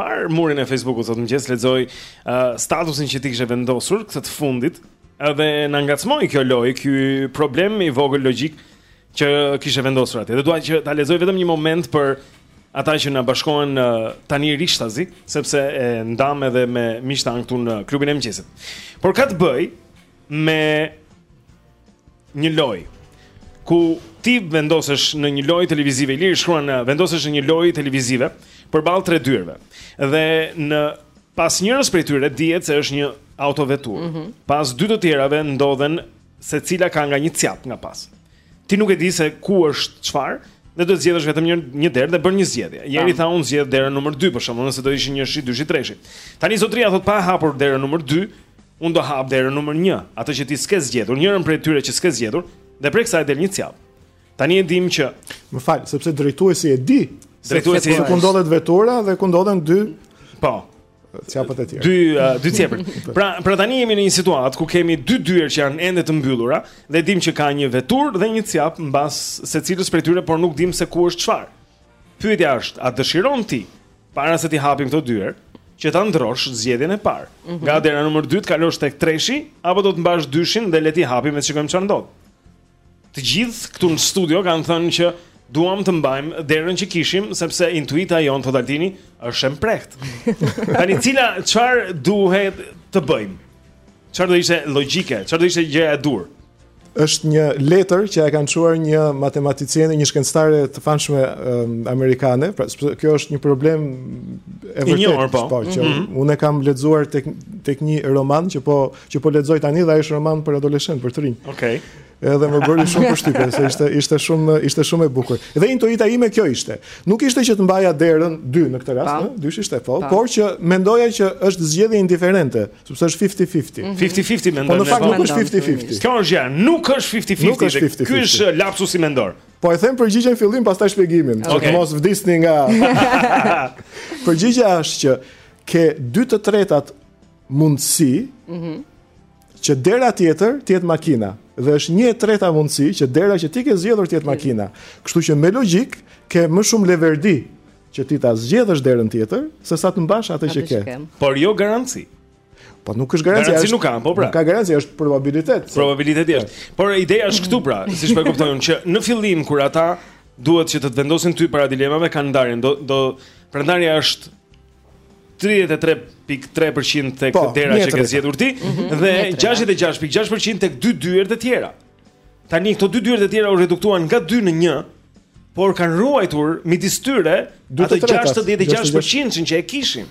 Parë murin e Facebookut sot në mëngjes lexoj uh, statusin që ti kishe vendosur këtë të fundit dhe na ngacmoi kjo lojë, ky problem i vogël logjik që kishe vendosur atje. Dhe dua që ta lexoj vetëm një moment për ata që na bashkohen uh, tani rishtazi, sepse e ndamë edhe me miqtë tanë këtu në klubin e mëngjesit. Por ka të bëjë me një lojë ku ti vendosesh në një lojë televizive, Ilir shkruan vendosesh në një lojë televizive përballë tre dyerve. Dhe në pas njërës prej tyre dihet se është një autoveturë. Mm -hmm. Pas dy të tjerave ndodhen secila ka nga një cjap nga pas. Ti nuk e di se ku është çfarë, dhe do të zgjedhësh vetëm një një derë dhe bën një zgjedhje. Njëri tha unë zgjedh derën numër 2 për shembull nëse do ishin njëshi, dyshi, treshi. Tani zotëria thotë pa hapur derën numër 2, Unë do hap derën numër një, atë që ti s'ke zgjedhur, njërën prej tyre që s'ke zgjedhur, dhe prej kësaj del një cjap. Tani e dimë që Më fal, sepse drejtuesi e di. Drejtuesi e di ku ndodhet vetura dhe ku ndodhen dy. Po. Cjapët e tjerë. Dy uh, dy cjepër. pra, pra tani jemi në një situatë ku kemi dy dyer që janë ende të mbyllura dhe dimë që ka një veturë dhe një cjap mbas secilës prej tyre, por nuk dimë se ku është çfarë. Pyetja është, a dëshiron ti Para se t'i hapim këto dyer, që ta ndërrosh zgjedhjen e parë. Mm -hmm. Nga dera numër 2 të kalosh tek treshi apo do të mbash dyshin dhe le t'i hapim e shikojmë çfarë ndodh. Të gjithë këtu në studio kanë thënë që duam të mbajmë derën që kishim sepse intuita jonë, thotë Altini, është e mprehtë. Tani cila çfarë duhet të bëjmë? Çfarë do ishte logjike? Çfarë do ishte gjëja e duhur? është një letër që e kanë çuar një matematikaneje, një shkencëtare të famshme um, amerikane. Pra, kjo është një problem e vërtetë, po. po, që mm -hmm. unë kam lexuar tek tek një roman që po që po lexoj tani dhe ai është roman për adoleshentë, për të rinj. Okej. Okay. Edhe më bëri shumë përshtypje se ishte ishte shumë ishte shumë e bukur. Dhe intuita ime kjo ishte. Nuk ishte që të mbaja derën dy në këtë rast, ëh, dyshi ishte po, por që mendoja që është zgjedhje indiferente. Sepse është 50-50. 50-50 mendoj. Po në fakt nuk është 50-50. Kjo është gjëja, nuk është 50-50. Nuk është 50-50. Ky është lapsusi mendor. Po e them përgjigjen në fillim, pastaj shpjegimin. Okay. Të mos vdisni nga. Përgjigja është që ke 2 të tretat mundësi mm -hmm. që dera tjetër të jetë makina dhe është 1 e treta mundësi që dera që ti ke zgjedhur të jetë makina. Kështu që me logjikë ke më shumë leverdi Që ti ta zgjedhësh derën tjetër, se sa të mbash atë që ke. Por jo garanci. Po nuk është garanci. Garanci nuk ka, po pra. Nuk ka garanci, është probabilitet. Probabiliteti është. Por ideja është këtu pra, siç po e kuptoj unë që në fillim kur ata duhet që të të vendosin ty para dilemave kanë ndarjen. Do do pra ndarja është 33.3% tek po, dera që ke zgjedhur ti mm -hmm, dhe 66.6% tek dy dyert e tjera. Tani këto dy dyert e tjera u reduktuan nga 2 në 1, por kanë ruajtur midis tyre atë 66% që e kishin.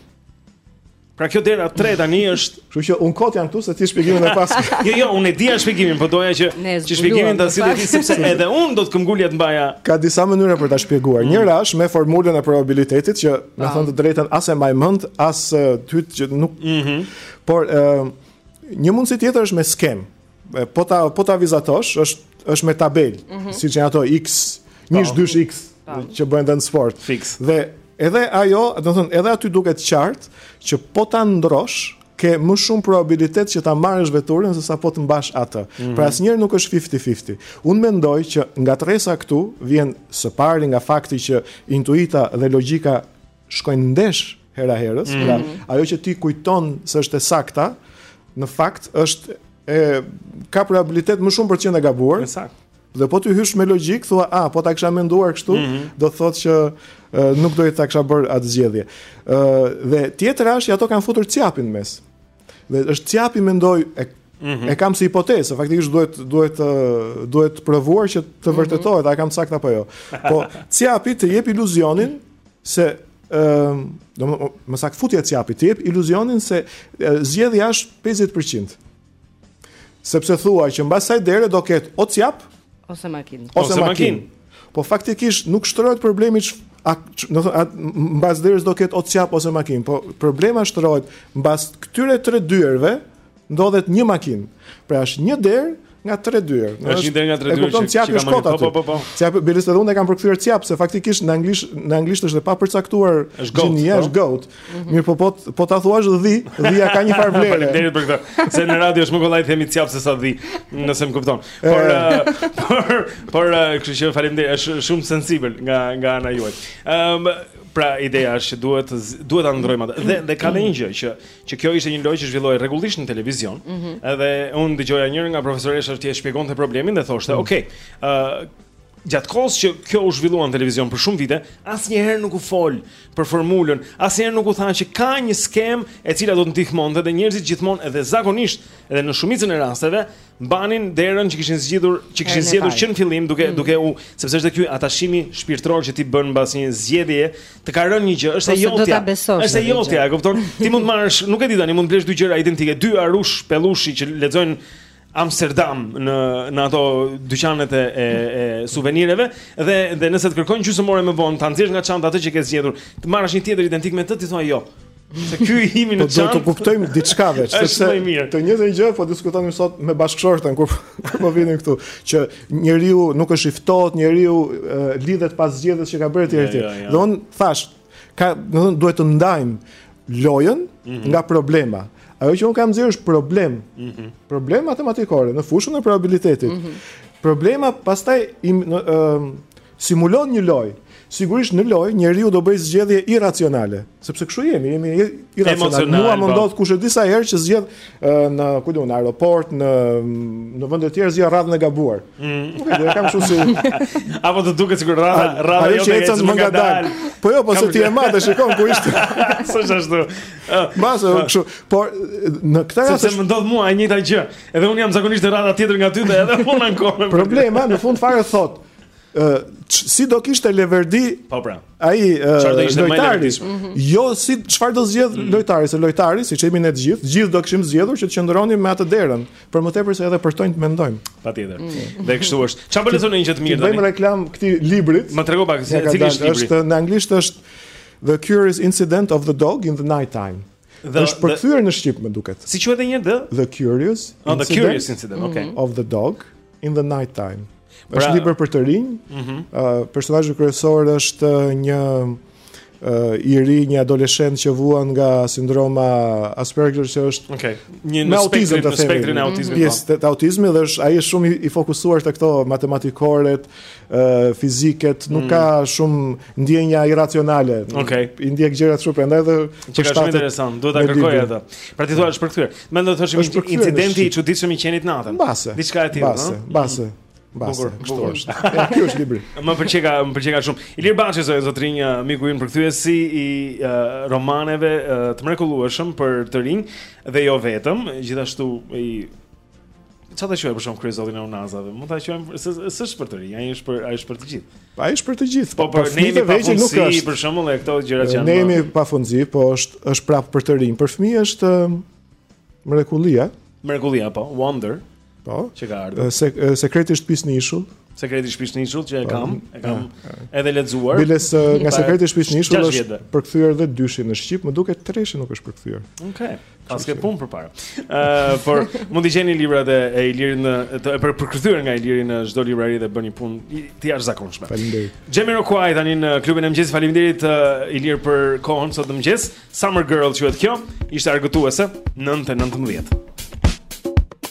Pra kjo dera 3 tani është, kështu që un kot jam këtu se ti shpjegimin e paske. jo, jo, un e di shpjegimin, po doja që që shpjegimin ta sillje ti sepse edhe un do të këmbgulja të mbaja. Ka disa mënyra për ta shpjeguar. Mm. Njëra është me formulën e probabilitetit që, me thënë të drejtën, as e mbaj mend, as ty që nuk. Mhm. Por ë një mundësi tjetër është me skemë. Po ta po ta vizatosh, është është me tabelë, mm -hmm. siç janë ato X, një po. dysh X pa. Po. që bëhen në sport. Fiks. Dhe edhe ajo, domethënë, edhe aty duket qartë që po ta ndrosh, ke më shumë probabilitet që ta marrësh veturën se sa po të mbash atë. Mm -hmm. Pra asnjëherë nuk është 50-50. Unë mendoj që ngatërresa këtu vjen së pari nga fakti që intuita dhe logjika shkojnë ndesh hera herës, mm. pra ajo që ti kujton se është e sakta, në fakt është e ka probabilitet më shumë për të qenë e gabuar. Saktë. Dhe po t'i hysh me logjikë, thua, "A, ah, po ta kisha menduar kështu?" Mm -hmm. Do thotë që uh, nuk do të ta kisha bërë atë zgjedhje. Ëh uh, dhe tjetra është ato kanë futur cjapin në mes. Dhe është cjapi mendoj e mm -hmm. e kam si hipotezë, faktikisht duhet duhet të duhet provuar që të mhm. vërtetohet, mm -hmm. a e kam saktë apo jo. Po cjapi të jep iluzionin se ëm uh, do më saktë futja e cjapit të jep iluzionin se zgjedhja është 50%. Sepse thua që mbas asaj dere do ketë o cjap ose makinë. Ose, ose makinë. Makinë. Po faktikisht nuk shtrohet problemi që a do të thotë mbas derës do ketë o cjap ose makinë, po problemi shtrohet mbas këtyre tre dyerve ndodhet një makinë. Pra është një derë nga tre dyer. Në është një derë nga tre dyer. E kupton cjapi është kot aty. Po po po. Cjapi po. Biles edhe unë e kam përkthyer cjap se faktikisht në anglisht në anglisht është e papërcaktuar gjinia është goat. Mhm. Mirë, po po po ta thuash dhi, dhia ka një farë vlere. Faleminderit për këtë. Se në radio është më kollaj të themi cjap se sa dhi, nëse më kupton. Por uh, por por uh, kështu që faleminderit, është shumë sensibël nga nga ana juaj. Ëm um, pra ideja është që duhet duhet ta ndrojmë atë. Dhe dhe ka një gjë që që kjo ishte një lojë që zhvillohej rregullisht në televizion. Mm -hmm. Edhe unë dëgjoja një profesoreshë që e shpjegonte problemin dhe thoshte, mm -hmm. "Ok, ë uh, Gjatë kohës që kjo u zhvillua në televizion për shumë vite, asnjëherë nuk u fol për formulën, asnjëherë nuk u tha që ka një skemë e cila do të ndihmonte dhe njerëzit gjithmonë edhe zakonisht, edhe në shumicën e rasteve, mbanin derën që kishin zgjedhur, që kishin zgjedhur që në fillim duke mm. duke u, sepse është ky atashimi shpirtëror që ti bën mbas një zgjedhje, të ka rënë një gjë, është e jotja. Është e jotja, e kupton? Ti mund të marrësh, nuk e di tani, mund të blesh dy gjëra identike, dy arushë pelushi që lexojnë Amsterdam në në ato dyqanet e e, e suvenireve dhe dhe nëse të kërkojnë gjysmë ore më vonë, ta nxjerrësh nga çanta atë që ke zgjedhur, të marrësh një tjetër identik me të, ti thua jo. Se ky i imi në çantë. Po do të kuptojmë diçka veç, sepse të njëjtën gjë po diskutonim sot me bashkëshorten kur kur po vinim këtu, që njeriu nuk është i ftohtë, njeriu lidhet pas zgjedhjes që ka bërë etj. Ja, ja, ja. Dhe un thash, Ka, do të thonë duhet të ndajmë lojën mm -hmm. nga problema. Ajo që un kam nxjerrë është problem. Mm -hmm. Problem matematikore në fushën e probabilitetit. Mm -hmm. Problema pastaj i uh, simulon një lojë. Sigurisht në lojë njeriu do bëj zgjedhje irracionale, sepse kështu jemi, jemi irracional. Mua më po. ndodh kush e di sa herë që zgjedh uh, në ku di un në aeroport, në në vende të tjera zgjedh radhën e gabuar. Mm. Nuk e di, kam kështu si. Apo të duket sikur rradha, rradha jote ecën më ngadal. Po jo, po se ti e madhe, shikon ku ishte. S'është ashtu. Mbas ah. kështu, por në këtë rast se më ndodh mua e njëjta gjë. Edhe un jam zakonisht rradha tjetër nga ty dhe edhe un ankohem. Problema në fund fare thot, ë si do kishte leverdi? Po pra. Ai lojtari. Mhm. Jo si çfarë do zgjedh mm. lojtari, se lojtari, siç jemi ne të gjithë, gjithë do kishim zgjedhur që të qëndronim me atë derën. Për më tepër se edhe përtojnë të mendojmë. Patjetër. Mm. Dhe kështu është. Çfarë po lexoni një gjë të mirë tani? Bëjmë reklamë këtij librit. Më trego pak se cili është libri. Është në anglisht është The Curious Incident of the Dog in the Night Time. Dhe është përkthyer në shqip, më duket. Si quhet edhe një? The Curious. Oh, the Curious Incident, okay. Of the Dog In the Night Time. Pra, është libër për të rinj. Ëh, mm -hmm. uh, personazhi kryesor është një uh, i ri, një adoleshent që vuan nga sindroma Asperger që është okay. një në autizëm të themi. Spektrin e autizmit. Pjesë, po. të autizmit dhe është ai është shumë i, i fokusuar te këto matematikoret, uh, fiziket, nuk mm. ka shumë ndjenja irracionale. Okay. I ndjek gjërat shumë prandaj dhe që është shumë interesant, duhet ta kërkoj atë. Pra ti thua është përkthyer. Mendoj thoshim incidenti i çuditshëm i qenit natën. Mbase. Diçka e tillë, ëh. Mbase, mbase. Mbase, kështu është. Ja ky është libri. Më pëlqeka, më pëlqeka shumë. Ilir Baçi është zotëria, një miku im përkthyesi i romaneve të mrekullueshëm për të rinj dhe jo vetëm, gjithashtu i Çfarë të quaj për shkak Kryezotin e unazave? Mund ta quajmë për s'është për të rinj, ai është për ai është për të gjithë. Pa ai është për të gjithë. Po për ne të vegjël nuk është. Për shembull, e këto gjëra që janë. Ne jemi pa fundzi, po është është prap për të rinj. Për fëmijë është um, mrekullia. Mrekullia po, Wonder. Po. Që ka ardhur. Se sekreti i shtëpisë në ishull. Sekreti i shtëpisë në ishull që e po, kam, e kam e, e. edhe lexuar. Biles uh, nga sekreti i shtëpisë në ishull është përkthyer edhe dyshi në shqip, më duket treshi nuk është përkthyer. Okej. Okay. Paske punë përpara. Ë, uh, por mund t'i gjeni librat e, e Ilirit në të për përkthyer nga Iliri në çdo librari dhe bëni punë të jashtëzakonshme. Faleminderit. Jamiroquai tani në klubin e mëngjesit. Faleminderit uh, Ilir për kohën sot në mëngjes. Summer Girl quhet kjo, ishte argëtuese 9:19.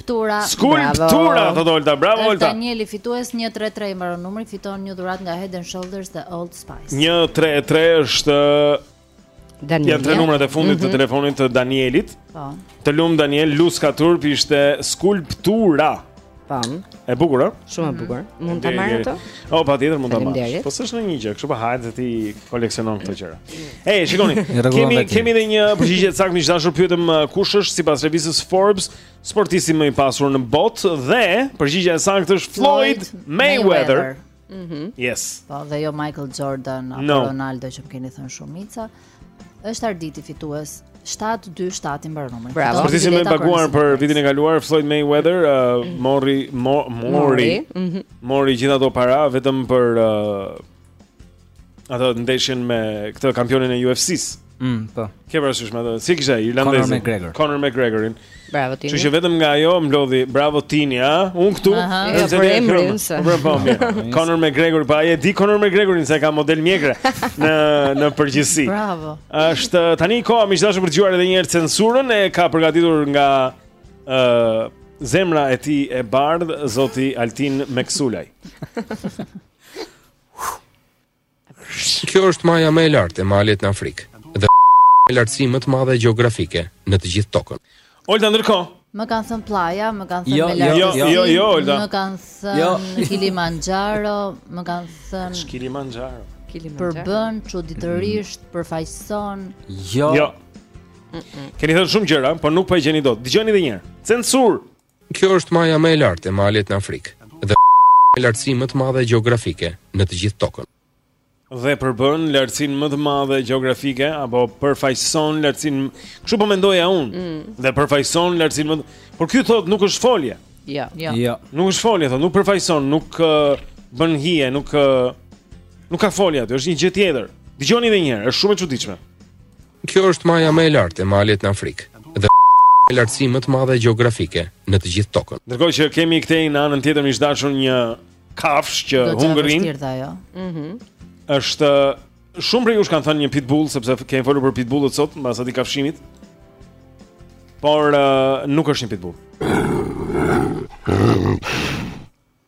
Ptura. Skulptura, thotë Olta. Bravo Olta. Është Danieli fitues 133 i mbaron numri, fiton një dhuratë nga Head and Shoulders dhe Old Spice. 133 është Daniel. Janë tre numrat e fundit mm -hmm. të mhm. telefonit të Danielit. Po. Të lumtë Daniel, Luska Turp ishte skulptura. Tam. E bukur, ëh? Shumë e mhm. bukur. Mund ta marr atë? Oh, patjetër mund ta marrësh. Po s'është ndonjë gjë, kështu pa po hajt se ti koleksionon këto gjëra. Ej, shikoni. kemi kemi edhe një përgjigje të saktë miq të dashur, pyetëm uh, kush është sipas revistës Forbes sportisti më i pasur në botë dhe përgjigja e saktë është Floyd Mayweather. Mhm. Mm yes. Po dhe jo Michael Jordan apo no. Ronaldo që më keni thënë shumica. Është Arditi fitues 727 i mbaron numri. Bravo. Sportisti më i paguar për vitin e kaluar Floyd Mayweather, uh, Mori, mo, Mori. Mori, mm -hmm. Mori gjithë ato para vetëm për uh, Atë ndeshjen me këtë kampionin e UFC-s. Mm, po. Ke parasysh me atë? Si i kishte, irlandezin? Conor McGregor. Conor McGregorin. Bravo Tini. Që vetëm nga ajo mblodhi Bravo Tini, a? Un këtu. Ja, për emrin. Po, po, po. Conor McGregor, pa e di Conor McGregorin se ka model mjekre në në përgjithësi. Bravo. Është tani koha miq të dashur për të dëgjuar edhe një herë censurën e ka përgatitur nga ë uh, zemra e tij e bardhë, zoti Altin Meksulaj. Kjo është maja më e lartë e malit në Afrikë dhe e lartësi më të madhe gjeografike në të gjithë tokën. Olta ndërkohë. Më kanë thënë plaja, më kanë thënë jo, me lartësi. Jo, jo, jo, jo, Olta. Më kanë thënë jo. Kilimanjaro, më kanë thënë Kilimanjaro. Kilimanjaro. Përbën çuditërisht, përfaqëson. Jo. Jo. Keni thënë shumë gjëra, por nuk po e gjeni dot. Dëgjoni edhe një herë. Censurë. Kjo është maja më e lartë e malit në Afrikë dhe e lartësi më të madhe gjeografike në të gjithë tokën. Dhe përbën lartësinë më të madhe gjeografike apo përfaqëson lartësinë, kështu po mendoja unë, mm. dhe përfaqëson lartësinë më të... Por ky thotë nuk është folje. Jo, jo. Jo. Nuk është folje, thotë, nuk përfaqëson, nuk uh, bën hije, nuk uh, nuk ka folje aty, është një gjë tjetër. Dëgjoni edhe një herë, është shumë e çuditshme. Kjo është maja më e lartë e malit në Afrikë dhe lartësi më të madhe gjeografike në të gjithë tokën. Ndërkohë që kemi këtej në anën tjetër miq të dashur një kafshë që hungërin. Mhm. Ëh shumë prej jush kanë thënë një pitbull sepse kemi folur për pitbullët sot mbas atij kafshimit. Por uh, nuk është një pitbull.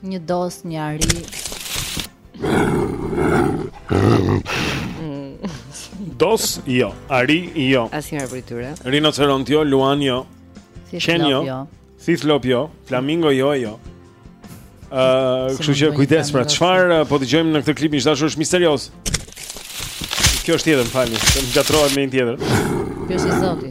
Një dos, një ari. Dos, jo. Ari, jo. Asnjëra prej tyre. Rinoceront jo, luan jo. Qen jo. jo. Thithlop jo, flamingo jo, jo. Ëh, uh, kështu që kujdes pra çfarë po dëgjojmë në këtë klip miq të dashur është misterioz. Kjo është tjetër, më falni, të më gjatrohet me një tjetër. Kjo është i zoti.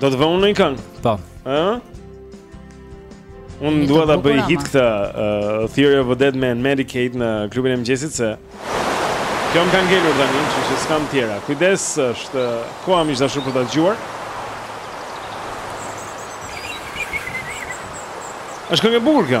Do të vëmë një këngë. Po. Ëh? Unë dua ta bëj hit këtë uh, Theory of a Dead Man Medicate në klubin e mëngjesit se kjo më kanë ngelur tani, kështu që s'kam tjera. Kujdes, është koha miq të dashur për ta dëgjuar. Është këngë e bukur kjo.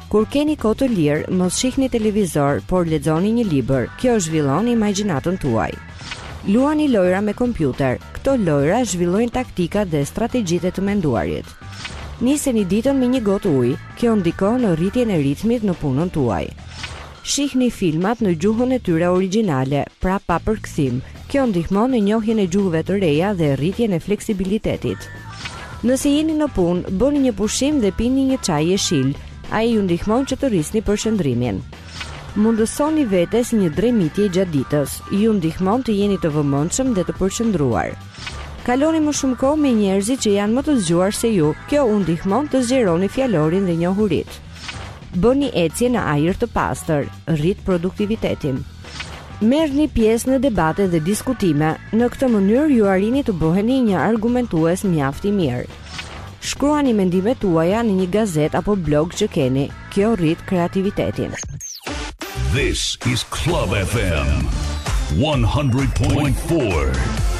Kur keni kohë të lirë, mos shihni televizor, por lexoni një libër. Kjo zhvillon imagjinatën tuaj. Luani lojra me kompjuter. Këto lojra zhvillojnë taktikat dhe strategjitë e të menduarit. Niseni ditën me një gotë ujë. Kjo ndikon në rritjen e ritmit në punën tuaj. Shihni filmat në gjuhën e tyre origjinale, pra pa përkthim. Kjo ndihmon në njohjen e gjuhëve të reja dhe rritjen e fleksibilitetit. Nëse jeni në punë, bëni një pushim dhe pini një çaj jeshil. Ai ju ndihmon që të rrisni përqendrimin. Mundësojini vetes një dremitje gjatë ditës. Ju ndihmon të jeni të vëmendshëm dhe të përqendruar. Kaloni më shumë kohë me njerëzit që janë më të zgjuar se ju. Kjo u ndihmon të zgjeroni fjalorin dhe njohuritë. Bëni ecje në ajër të pastër, rrit produktivitetin. Merrni pjesë në debate dhe diskutime. Në këtë mënyrë ju arrini të bëheni një argumentues mjaft i mirë. Shkruani mendimet tuaja në një gazetë apo blog që keni. Kjo rrit kreativitetin. This is Club FM 100.4.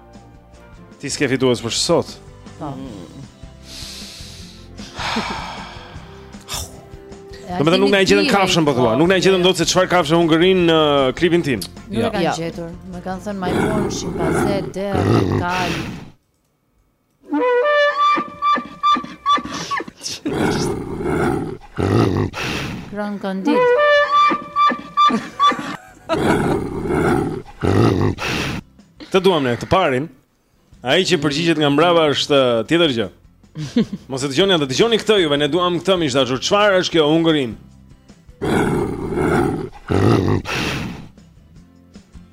Ti s'ke fitues për sot. Po. Domethënë nuk na e gjetën kafshën po thua, nuk na e gjetën dot se çfarë kafshe hungërin në klipin tim. Nuk e kanë gjetur. Më kanë thënë majmun, shimpanze, derr, kal. Këtë duam ne të parin. Ai që përgjigjet nga mbrava është uh, tjetër gjë. Mos e dëgjoni atë, dëgjoni këtë juve, ne duam këtë miq të dashur. Çfarë është kjo hungërim?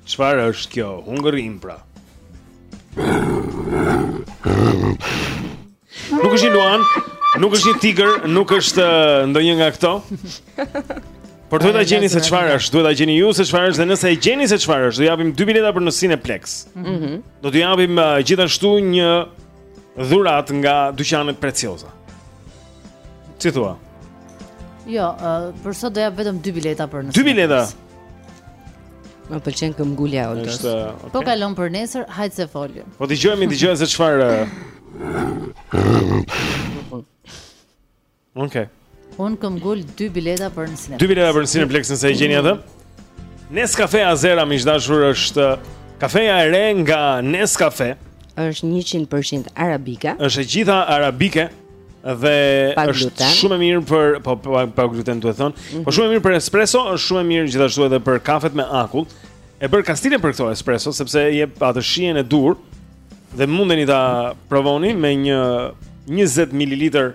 Çfarë është kjo hungërim pra? Nuk është një luan Nuk është një tigër Nuk është ndonjë nga këto Por duhet ta gjeni se çfarë është, duhet ta gjeni ju se çfarë është dhe nëse e gjeni se çfarë është, do japim dy bileta për në Cineplex. Mhm. Mm do t'ju japim uh, gjithashtu një dhuratë nga dyqanet Preciosa. Si thua? Jo, uh, për sot do jap vetëm dy bileta për në Cineplex. Dy bileta. Më pëlqen këmbëngulja e Oltës. Është, okay. Po kalon për nesër, hajt se folim. Po dëgjojmë, dëgjojmë se çfarë. Okej. Okay. Unë këmbëngul dy bileta për në Cineplex. Dy bileta për në Cineplex nëse e gjeni atë. Nescafe Azera miq të dashur është kafeja e re nga Nescafe. Është 100% arabika. Është e gjitha arabike. Dhe është shumë e mirë për po pa, po, pa gluten duhet thënë. Mm -hmm. Po mhm. shumë e mirë për espresso, është shumë e mirë gjithashtu edhe për kafet me akull. E bërë kastile për këto espresso sepse jep atë shijen e duhur dhe mundeni ta provoni me një 20 ml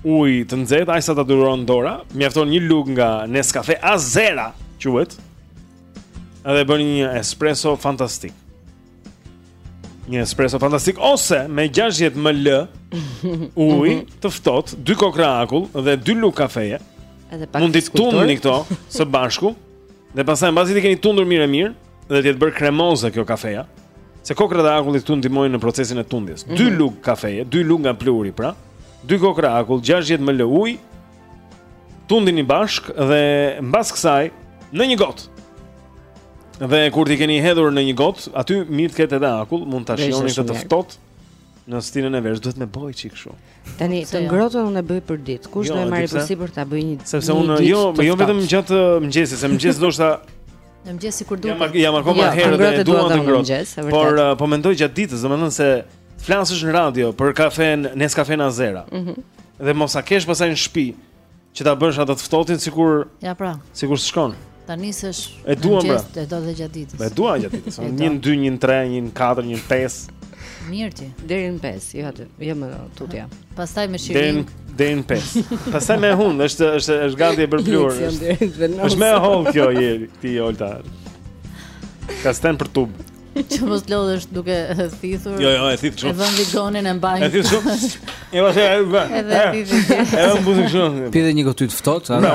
ujë të nxehtë, aq sa ta duron dora. Mjafton një lugë nga Nescafe Azera, quhet. Dhe e bëni një espresso fantastik. Një espresso fantastik ose me 60 ml ujë të ftohtë, dy kokra akull dhe dy lugë kafeje. Edhe pak. Mund t'i tundni këto së bashku dhe pastaj mbasi t'i keni tundur mirë e mirë dhe të jetë bërë kremoze kjo kafeja, se kokrat e akullit të ndihmojnë në procesin e tundjes. Mm -hmm. Dy mhm. lugë kafeje, dy lugë nga pluhuri, pra, dy kokra akull, 60 ml ujë tundini bashkë dhe mbas kësaj në një gotë. Dhe kur t'i keni hedhur në një gotë, aty mirë të ketë edhe akull, mund ta shijoni këtë të ftohtë në stinën e verës, duhet me boj çik kështu. Tani të jo. ngrohtën unë e bëj për ditë. Kush jo, do e marri përsipër ta bëj një ditë? Sepse unë jo, më jo vetëm gjatë uh, mëngjesit, se mëngjes ndoshta Në mëngjes sikur duhet. Jam jam akoma jo, herë dhe duam të ngrohtë. Por uh, po mendoj gjatë ditës, domethënë se flasësh në radio për kafen, Nescafen Azera. Mhm. Mm dhe mos ta kesh pastaj në shtëpi që ta bësh atë të ftohtën sikur Ja pra. Sikur s'shkon. Ta nisësh. E duam pra. E do dhe gjatë ditës. E duam gjatë ditës. 1 2 1 3 1 4 1 5. Mirë ti. Deri në 5, jo aty, jo më tutje. Pastaj me shiringë. Deri në 5. Pastaj me hundë, është është është gati e përplur. Është më e hollë kjo njeri, ti Olta. Ka sten për tub. Që mos lodhesh duke e thithur. Jo, jo, e thith kështu. E vën vigonin e mbaj. E thith kështu. E vase e vë. Edhe thith. E vën buzën kështu. Pi dhe një gotë të ftohtë, ha.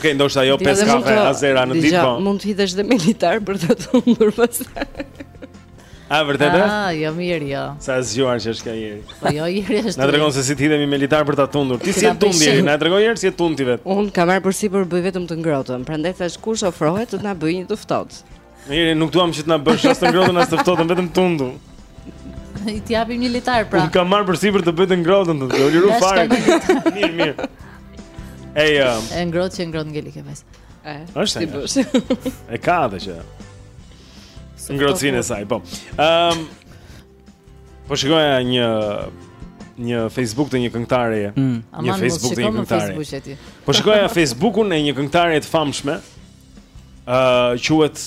Okej, ndoshta ajo pesë kafe azera në ditë po. Mund të hidhesh dhe me litar për të tundur pastaj. A vërtetë? Ah, jo mirë, jo. Sa zgjuar që është ky Jeri. Po jo, Jeri është. Na tregon se si të hidhemi me litar për ta tundur. Ti si e tund? Na tregon Jeri si e tund vet. Un kam marr përsipër të bëj vetëm të ngrohtën. Prandaj thash kush ofrohet të na bëjë një të ftohtë. Mirë, nuk duam që të na bësh as të ngrohtën as të ftohtën, vetëm tundu. I të japim një litar pra. Unë kam marr përsipër të bëj të ngrohtën, të të liroj fare. Mirë, mirë. Ej, um, e ngrohtë që ngrohtë ngeli ke ves. E. Ë, ç't'i bësh. E ka atë që. Ngrohtësinë e saj, po. Ehm. Po shikoja një një Facebook të një këngëtare. Mm. Një Facebook të një këngëtare. Po shikoja Facebookun e një këngëtare të famshme. uh, quhet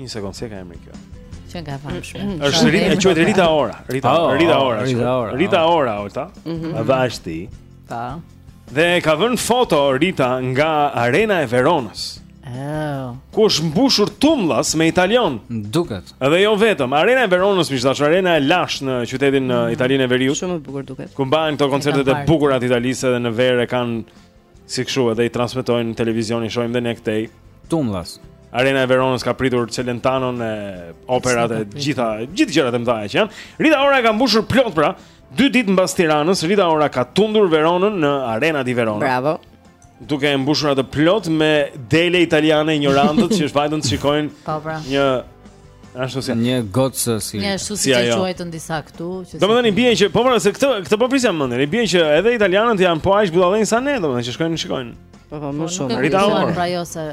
një sekond se ka emrin kjo. Qenka e famshme. Mm, mm, është mm. Rita, quhet Rita Ora. Rita, oh, Rita oh, Ora. Rita Ora. Rita oh. Ora, Olta. Mhm. A vashti. Ta. Dhe ka vënë foto Rita nga Arena e Veronës. Oh. Ku është mbushur tumllas me italianë. Duket. Edhe jo vetëm, Arena e Veronës miq të dashur, Arena e lashtë në qytetin në Italinë e Veriut. Shumë e bukur duket. Ku mbahen këto koncertet e bukura të Italisë edhe në verë kanë Si kështu edhe i transmetojnë në televizion i shohim dhe ne këtej. Tumllas. Arena e Veronës ka pritur Celentanon e operat e gjitha, gjithë gjërat e mëdha që janë. Rita Ora e ka mbushur plot pra. Dy ditë mbas Tiranës, Rita Ora ka tundur Veronën në Arena di Verona. Bravo. Duke e mbushur atë plot me dele italiane injorantët që vajtën të shikojnë po, pra. një Ashtu si. Një gocë si. Një ashtu si, si e quajtën disa këtu, që Domethënë i bie që po pra se këtë këtë po vrisja mendin. I bie që edhe italianët janë po aq budallenj sa ne, domethënë që shkojnë shikojnë. Po po, më shumë. Rita Ora. Pra jo se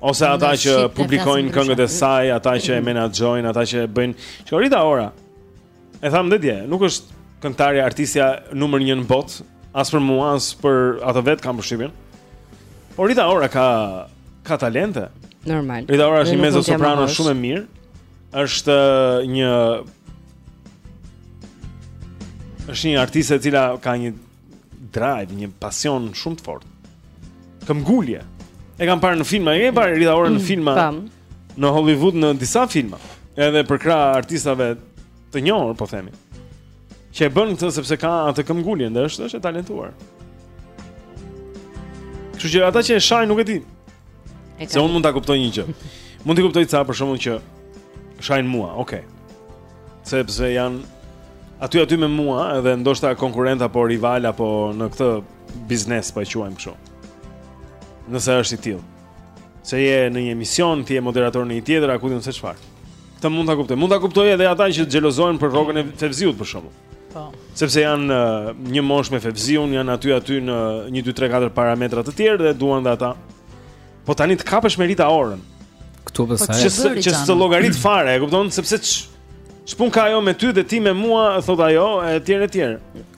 ose ata që publikojnë këngët e saj, ata që e menaxhojnë, ata që e bëjnë. Shkoj Rita Ora. E thamë dhe dje, nuk është këngëtarja artistja numër 1 në botë, as për mua, as për atë vet kam përshtypjen. Por Rita Ora ka ka talente. Normal. Rita Ora është një mezzo soprano shumë e mirë. Është uh, një është një artiste e cila ka një drive, një pasion shumë të fortë. Këmbgulje. E kam parë në filma, e kam parë Rita Ora në mm, filma. Pam. në Hollywood në disa filma, edhe përkrah artistave të njohur, po themi. Që e bën këtë sepse ka atë këmbguljen dhe është është e talentuar. Kështu që ata që e shajnë nuk e di. E Se unë mund ta kuptoj një gjë. mund t'i kuptoj ca për shembull që shajnë mua, okay. Sepse janë aty aty me mua edhe ndoshta konkurrent apo rival apo në këtë biznes po e quajmë kështu. Nëse është i tillë. Se je në një emision, ti je moderator në një tjetër, a ku di unë se çfarë. Këtë mund ta kuptoj. Mund ta kuptoj edhe ata që xhelozohen për rrogën e Fevziut për shembull. Po. Sepse janë uh, një moshë me Fevziun, janë aty aty në 1 2 3 4 parametra të tjerë dhe duan dhe ata. Po tani të kapesh me Rita Orën. Ktu po sa. Që s'të llogarit fare, e kupton? Sepse ç'pun ka ajo me ty dhe ti me mua, thot ajo, etj etj.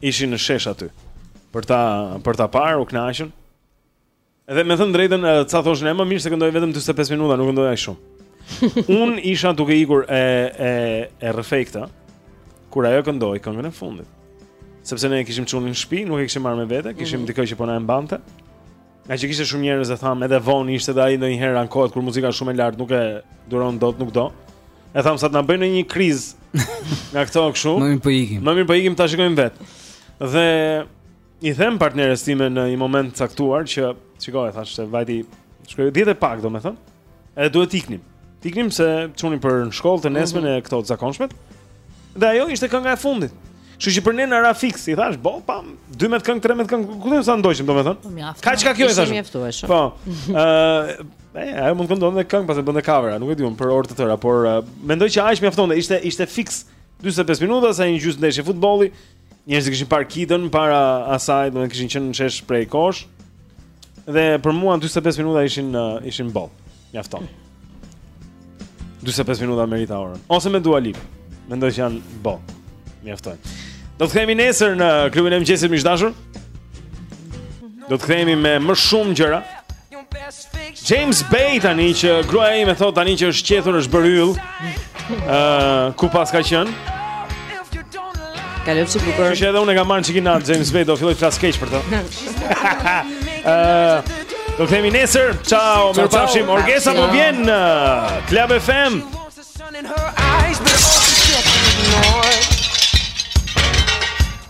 ishin në shesh aty për ta për ta parë u kënaqën. Edhe me thënë drejtën, ca thoshin, më mirë se këndoi vetëm 45 minuta, nuk këndoi aq shumë. Un isha duke ikur e e e në fakt kur ajo këndoi këngën e fundit. Sepse ne e kishim çunin në shtëpi, nuk e kishim marrë me vete, kishim mm -hmm. dikë që po na e mbante. Nga që kishte shumë njerëz e thamë edhe vonë ishte dhe ai ndonjëherë ankohet kur muzika është shumë e lartë, nuk e duron dot, nuk do. E thamë sa të na bëjë ndonjë krizë nga këto kështu. Më mirë po ikim. Më mirë po ikim ta shikojmë vet. Dhe i them partneres time në një moment të caktuar që shiko i thash se vajti shkoi dhjetë e pak domethënë. Edhe duhet të iknim. Iknim se çunin për në shkollë të nesmen mm -hmm. e këto të zakonshmet. Dhe ajo ishte kënga e fundit. Kështu që për ne na ra fiks, i thash, "Po, pam, 12 këngë, 13 këngë, ku di sa ndoqim domethën?" Po, kaq ka kjo i thash. Po. Ëh, e, ajo mund të këndonte edhe këngë pse bënte edhe cover, nuk e di unë për orë të tëra, por mendoj që aq mjafton, ishte ishte fiks 45 minuta sa një gjysmë ndeshje futbolli. Njerëzit kishin parë Kidën para asaj, domethënë kishin qenë në shesh prej kohësh. Dhe për mua 45 minuta ishin uh, ishin boll. Mjafton. 45 minuta me Rita Orën. Ose me Dua Lipa. Mendoj që janë boll. Mjafton. Do të themi nesër në klubin e mëngjesit miq të dashur. Do të themi me më shumë gjëra. James Bay tani që gruaja ime thot tani që është qethur është bërë yll. Ë kur s'ka qen? Kalofshi bukur. Që edhe unë e kam marrë çik inat James Bay do filloj të flas keq për të. Ë Do të themi nesër, ciao, mirë pafshim, Orgesa po vjen në Club FM.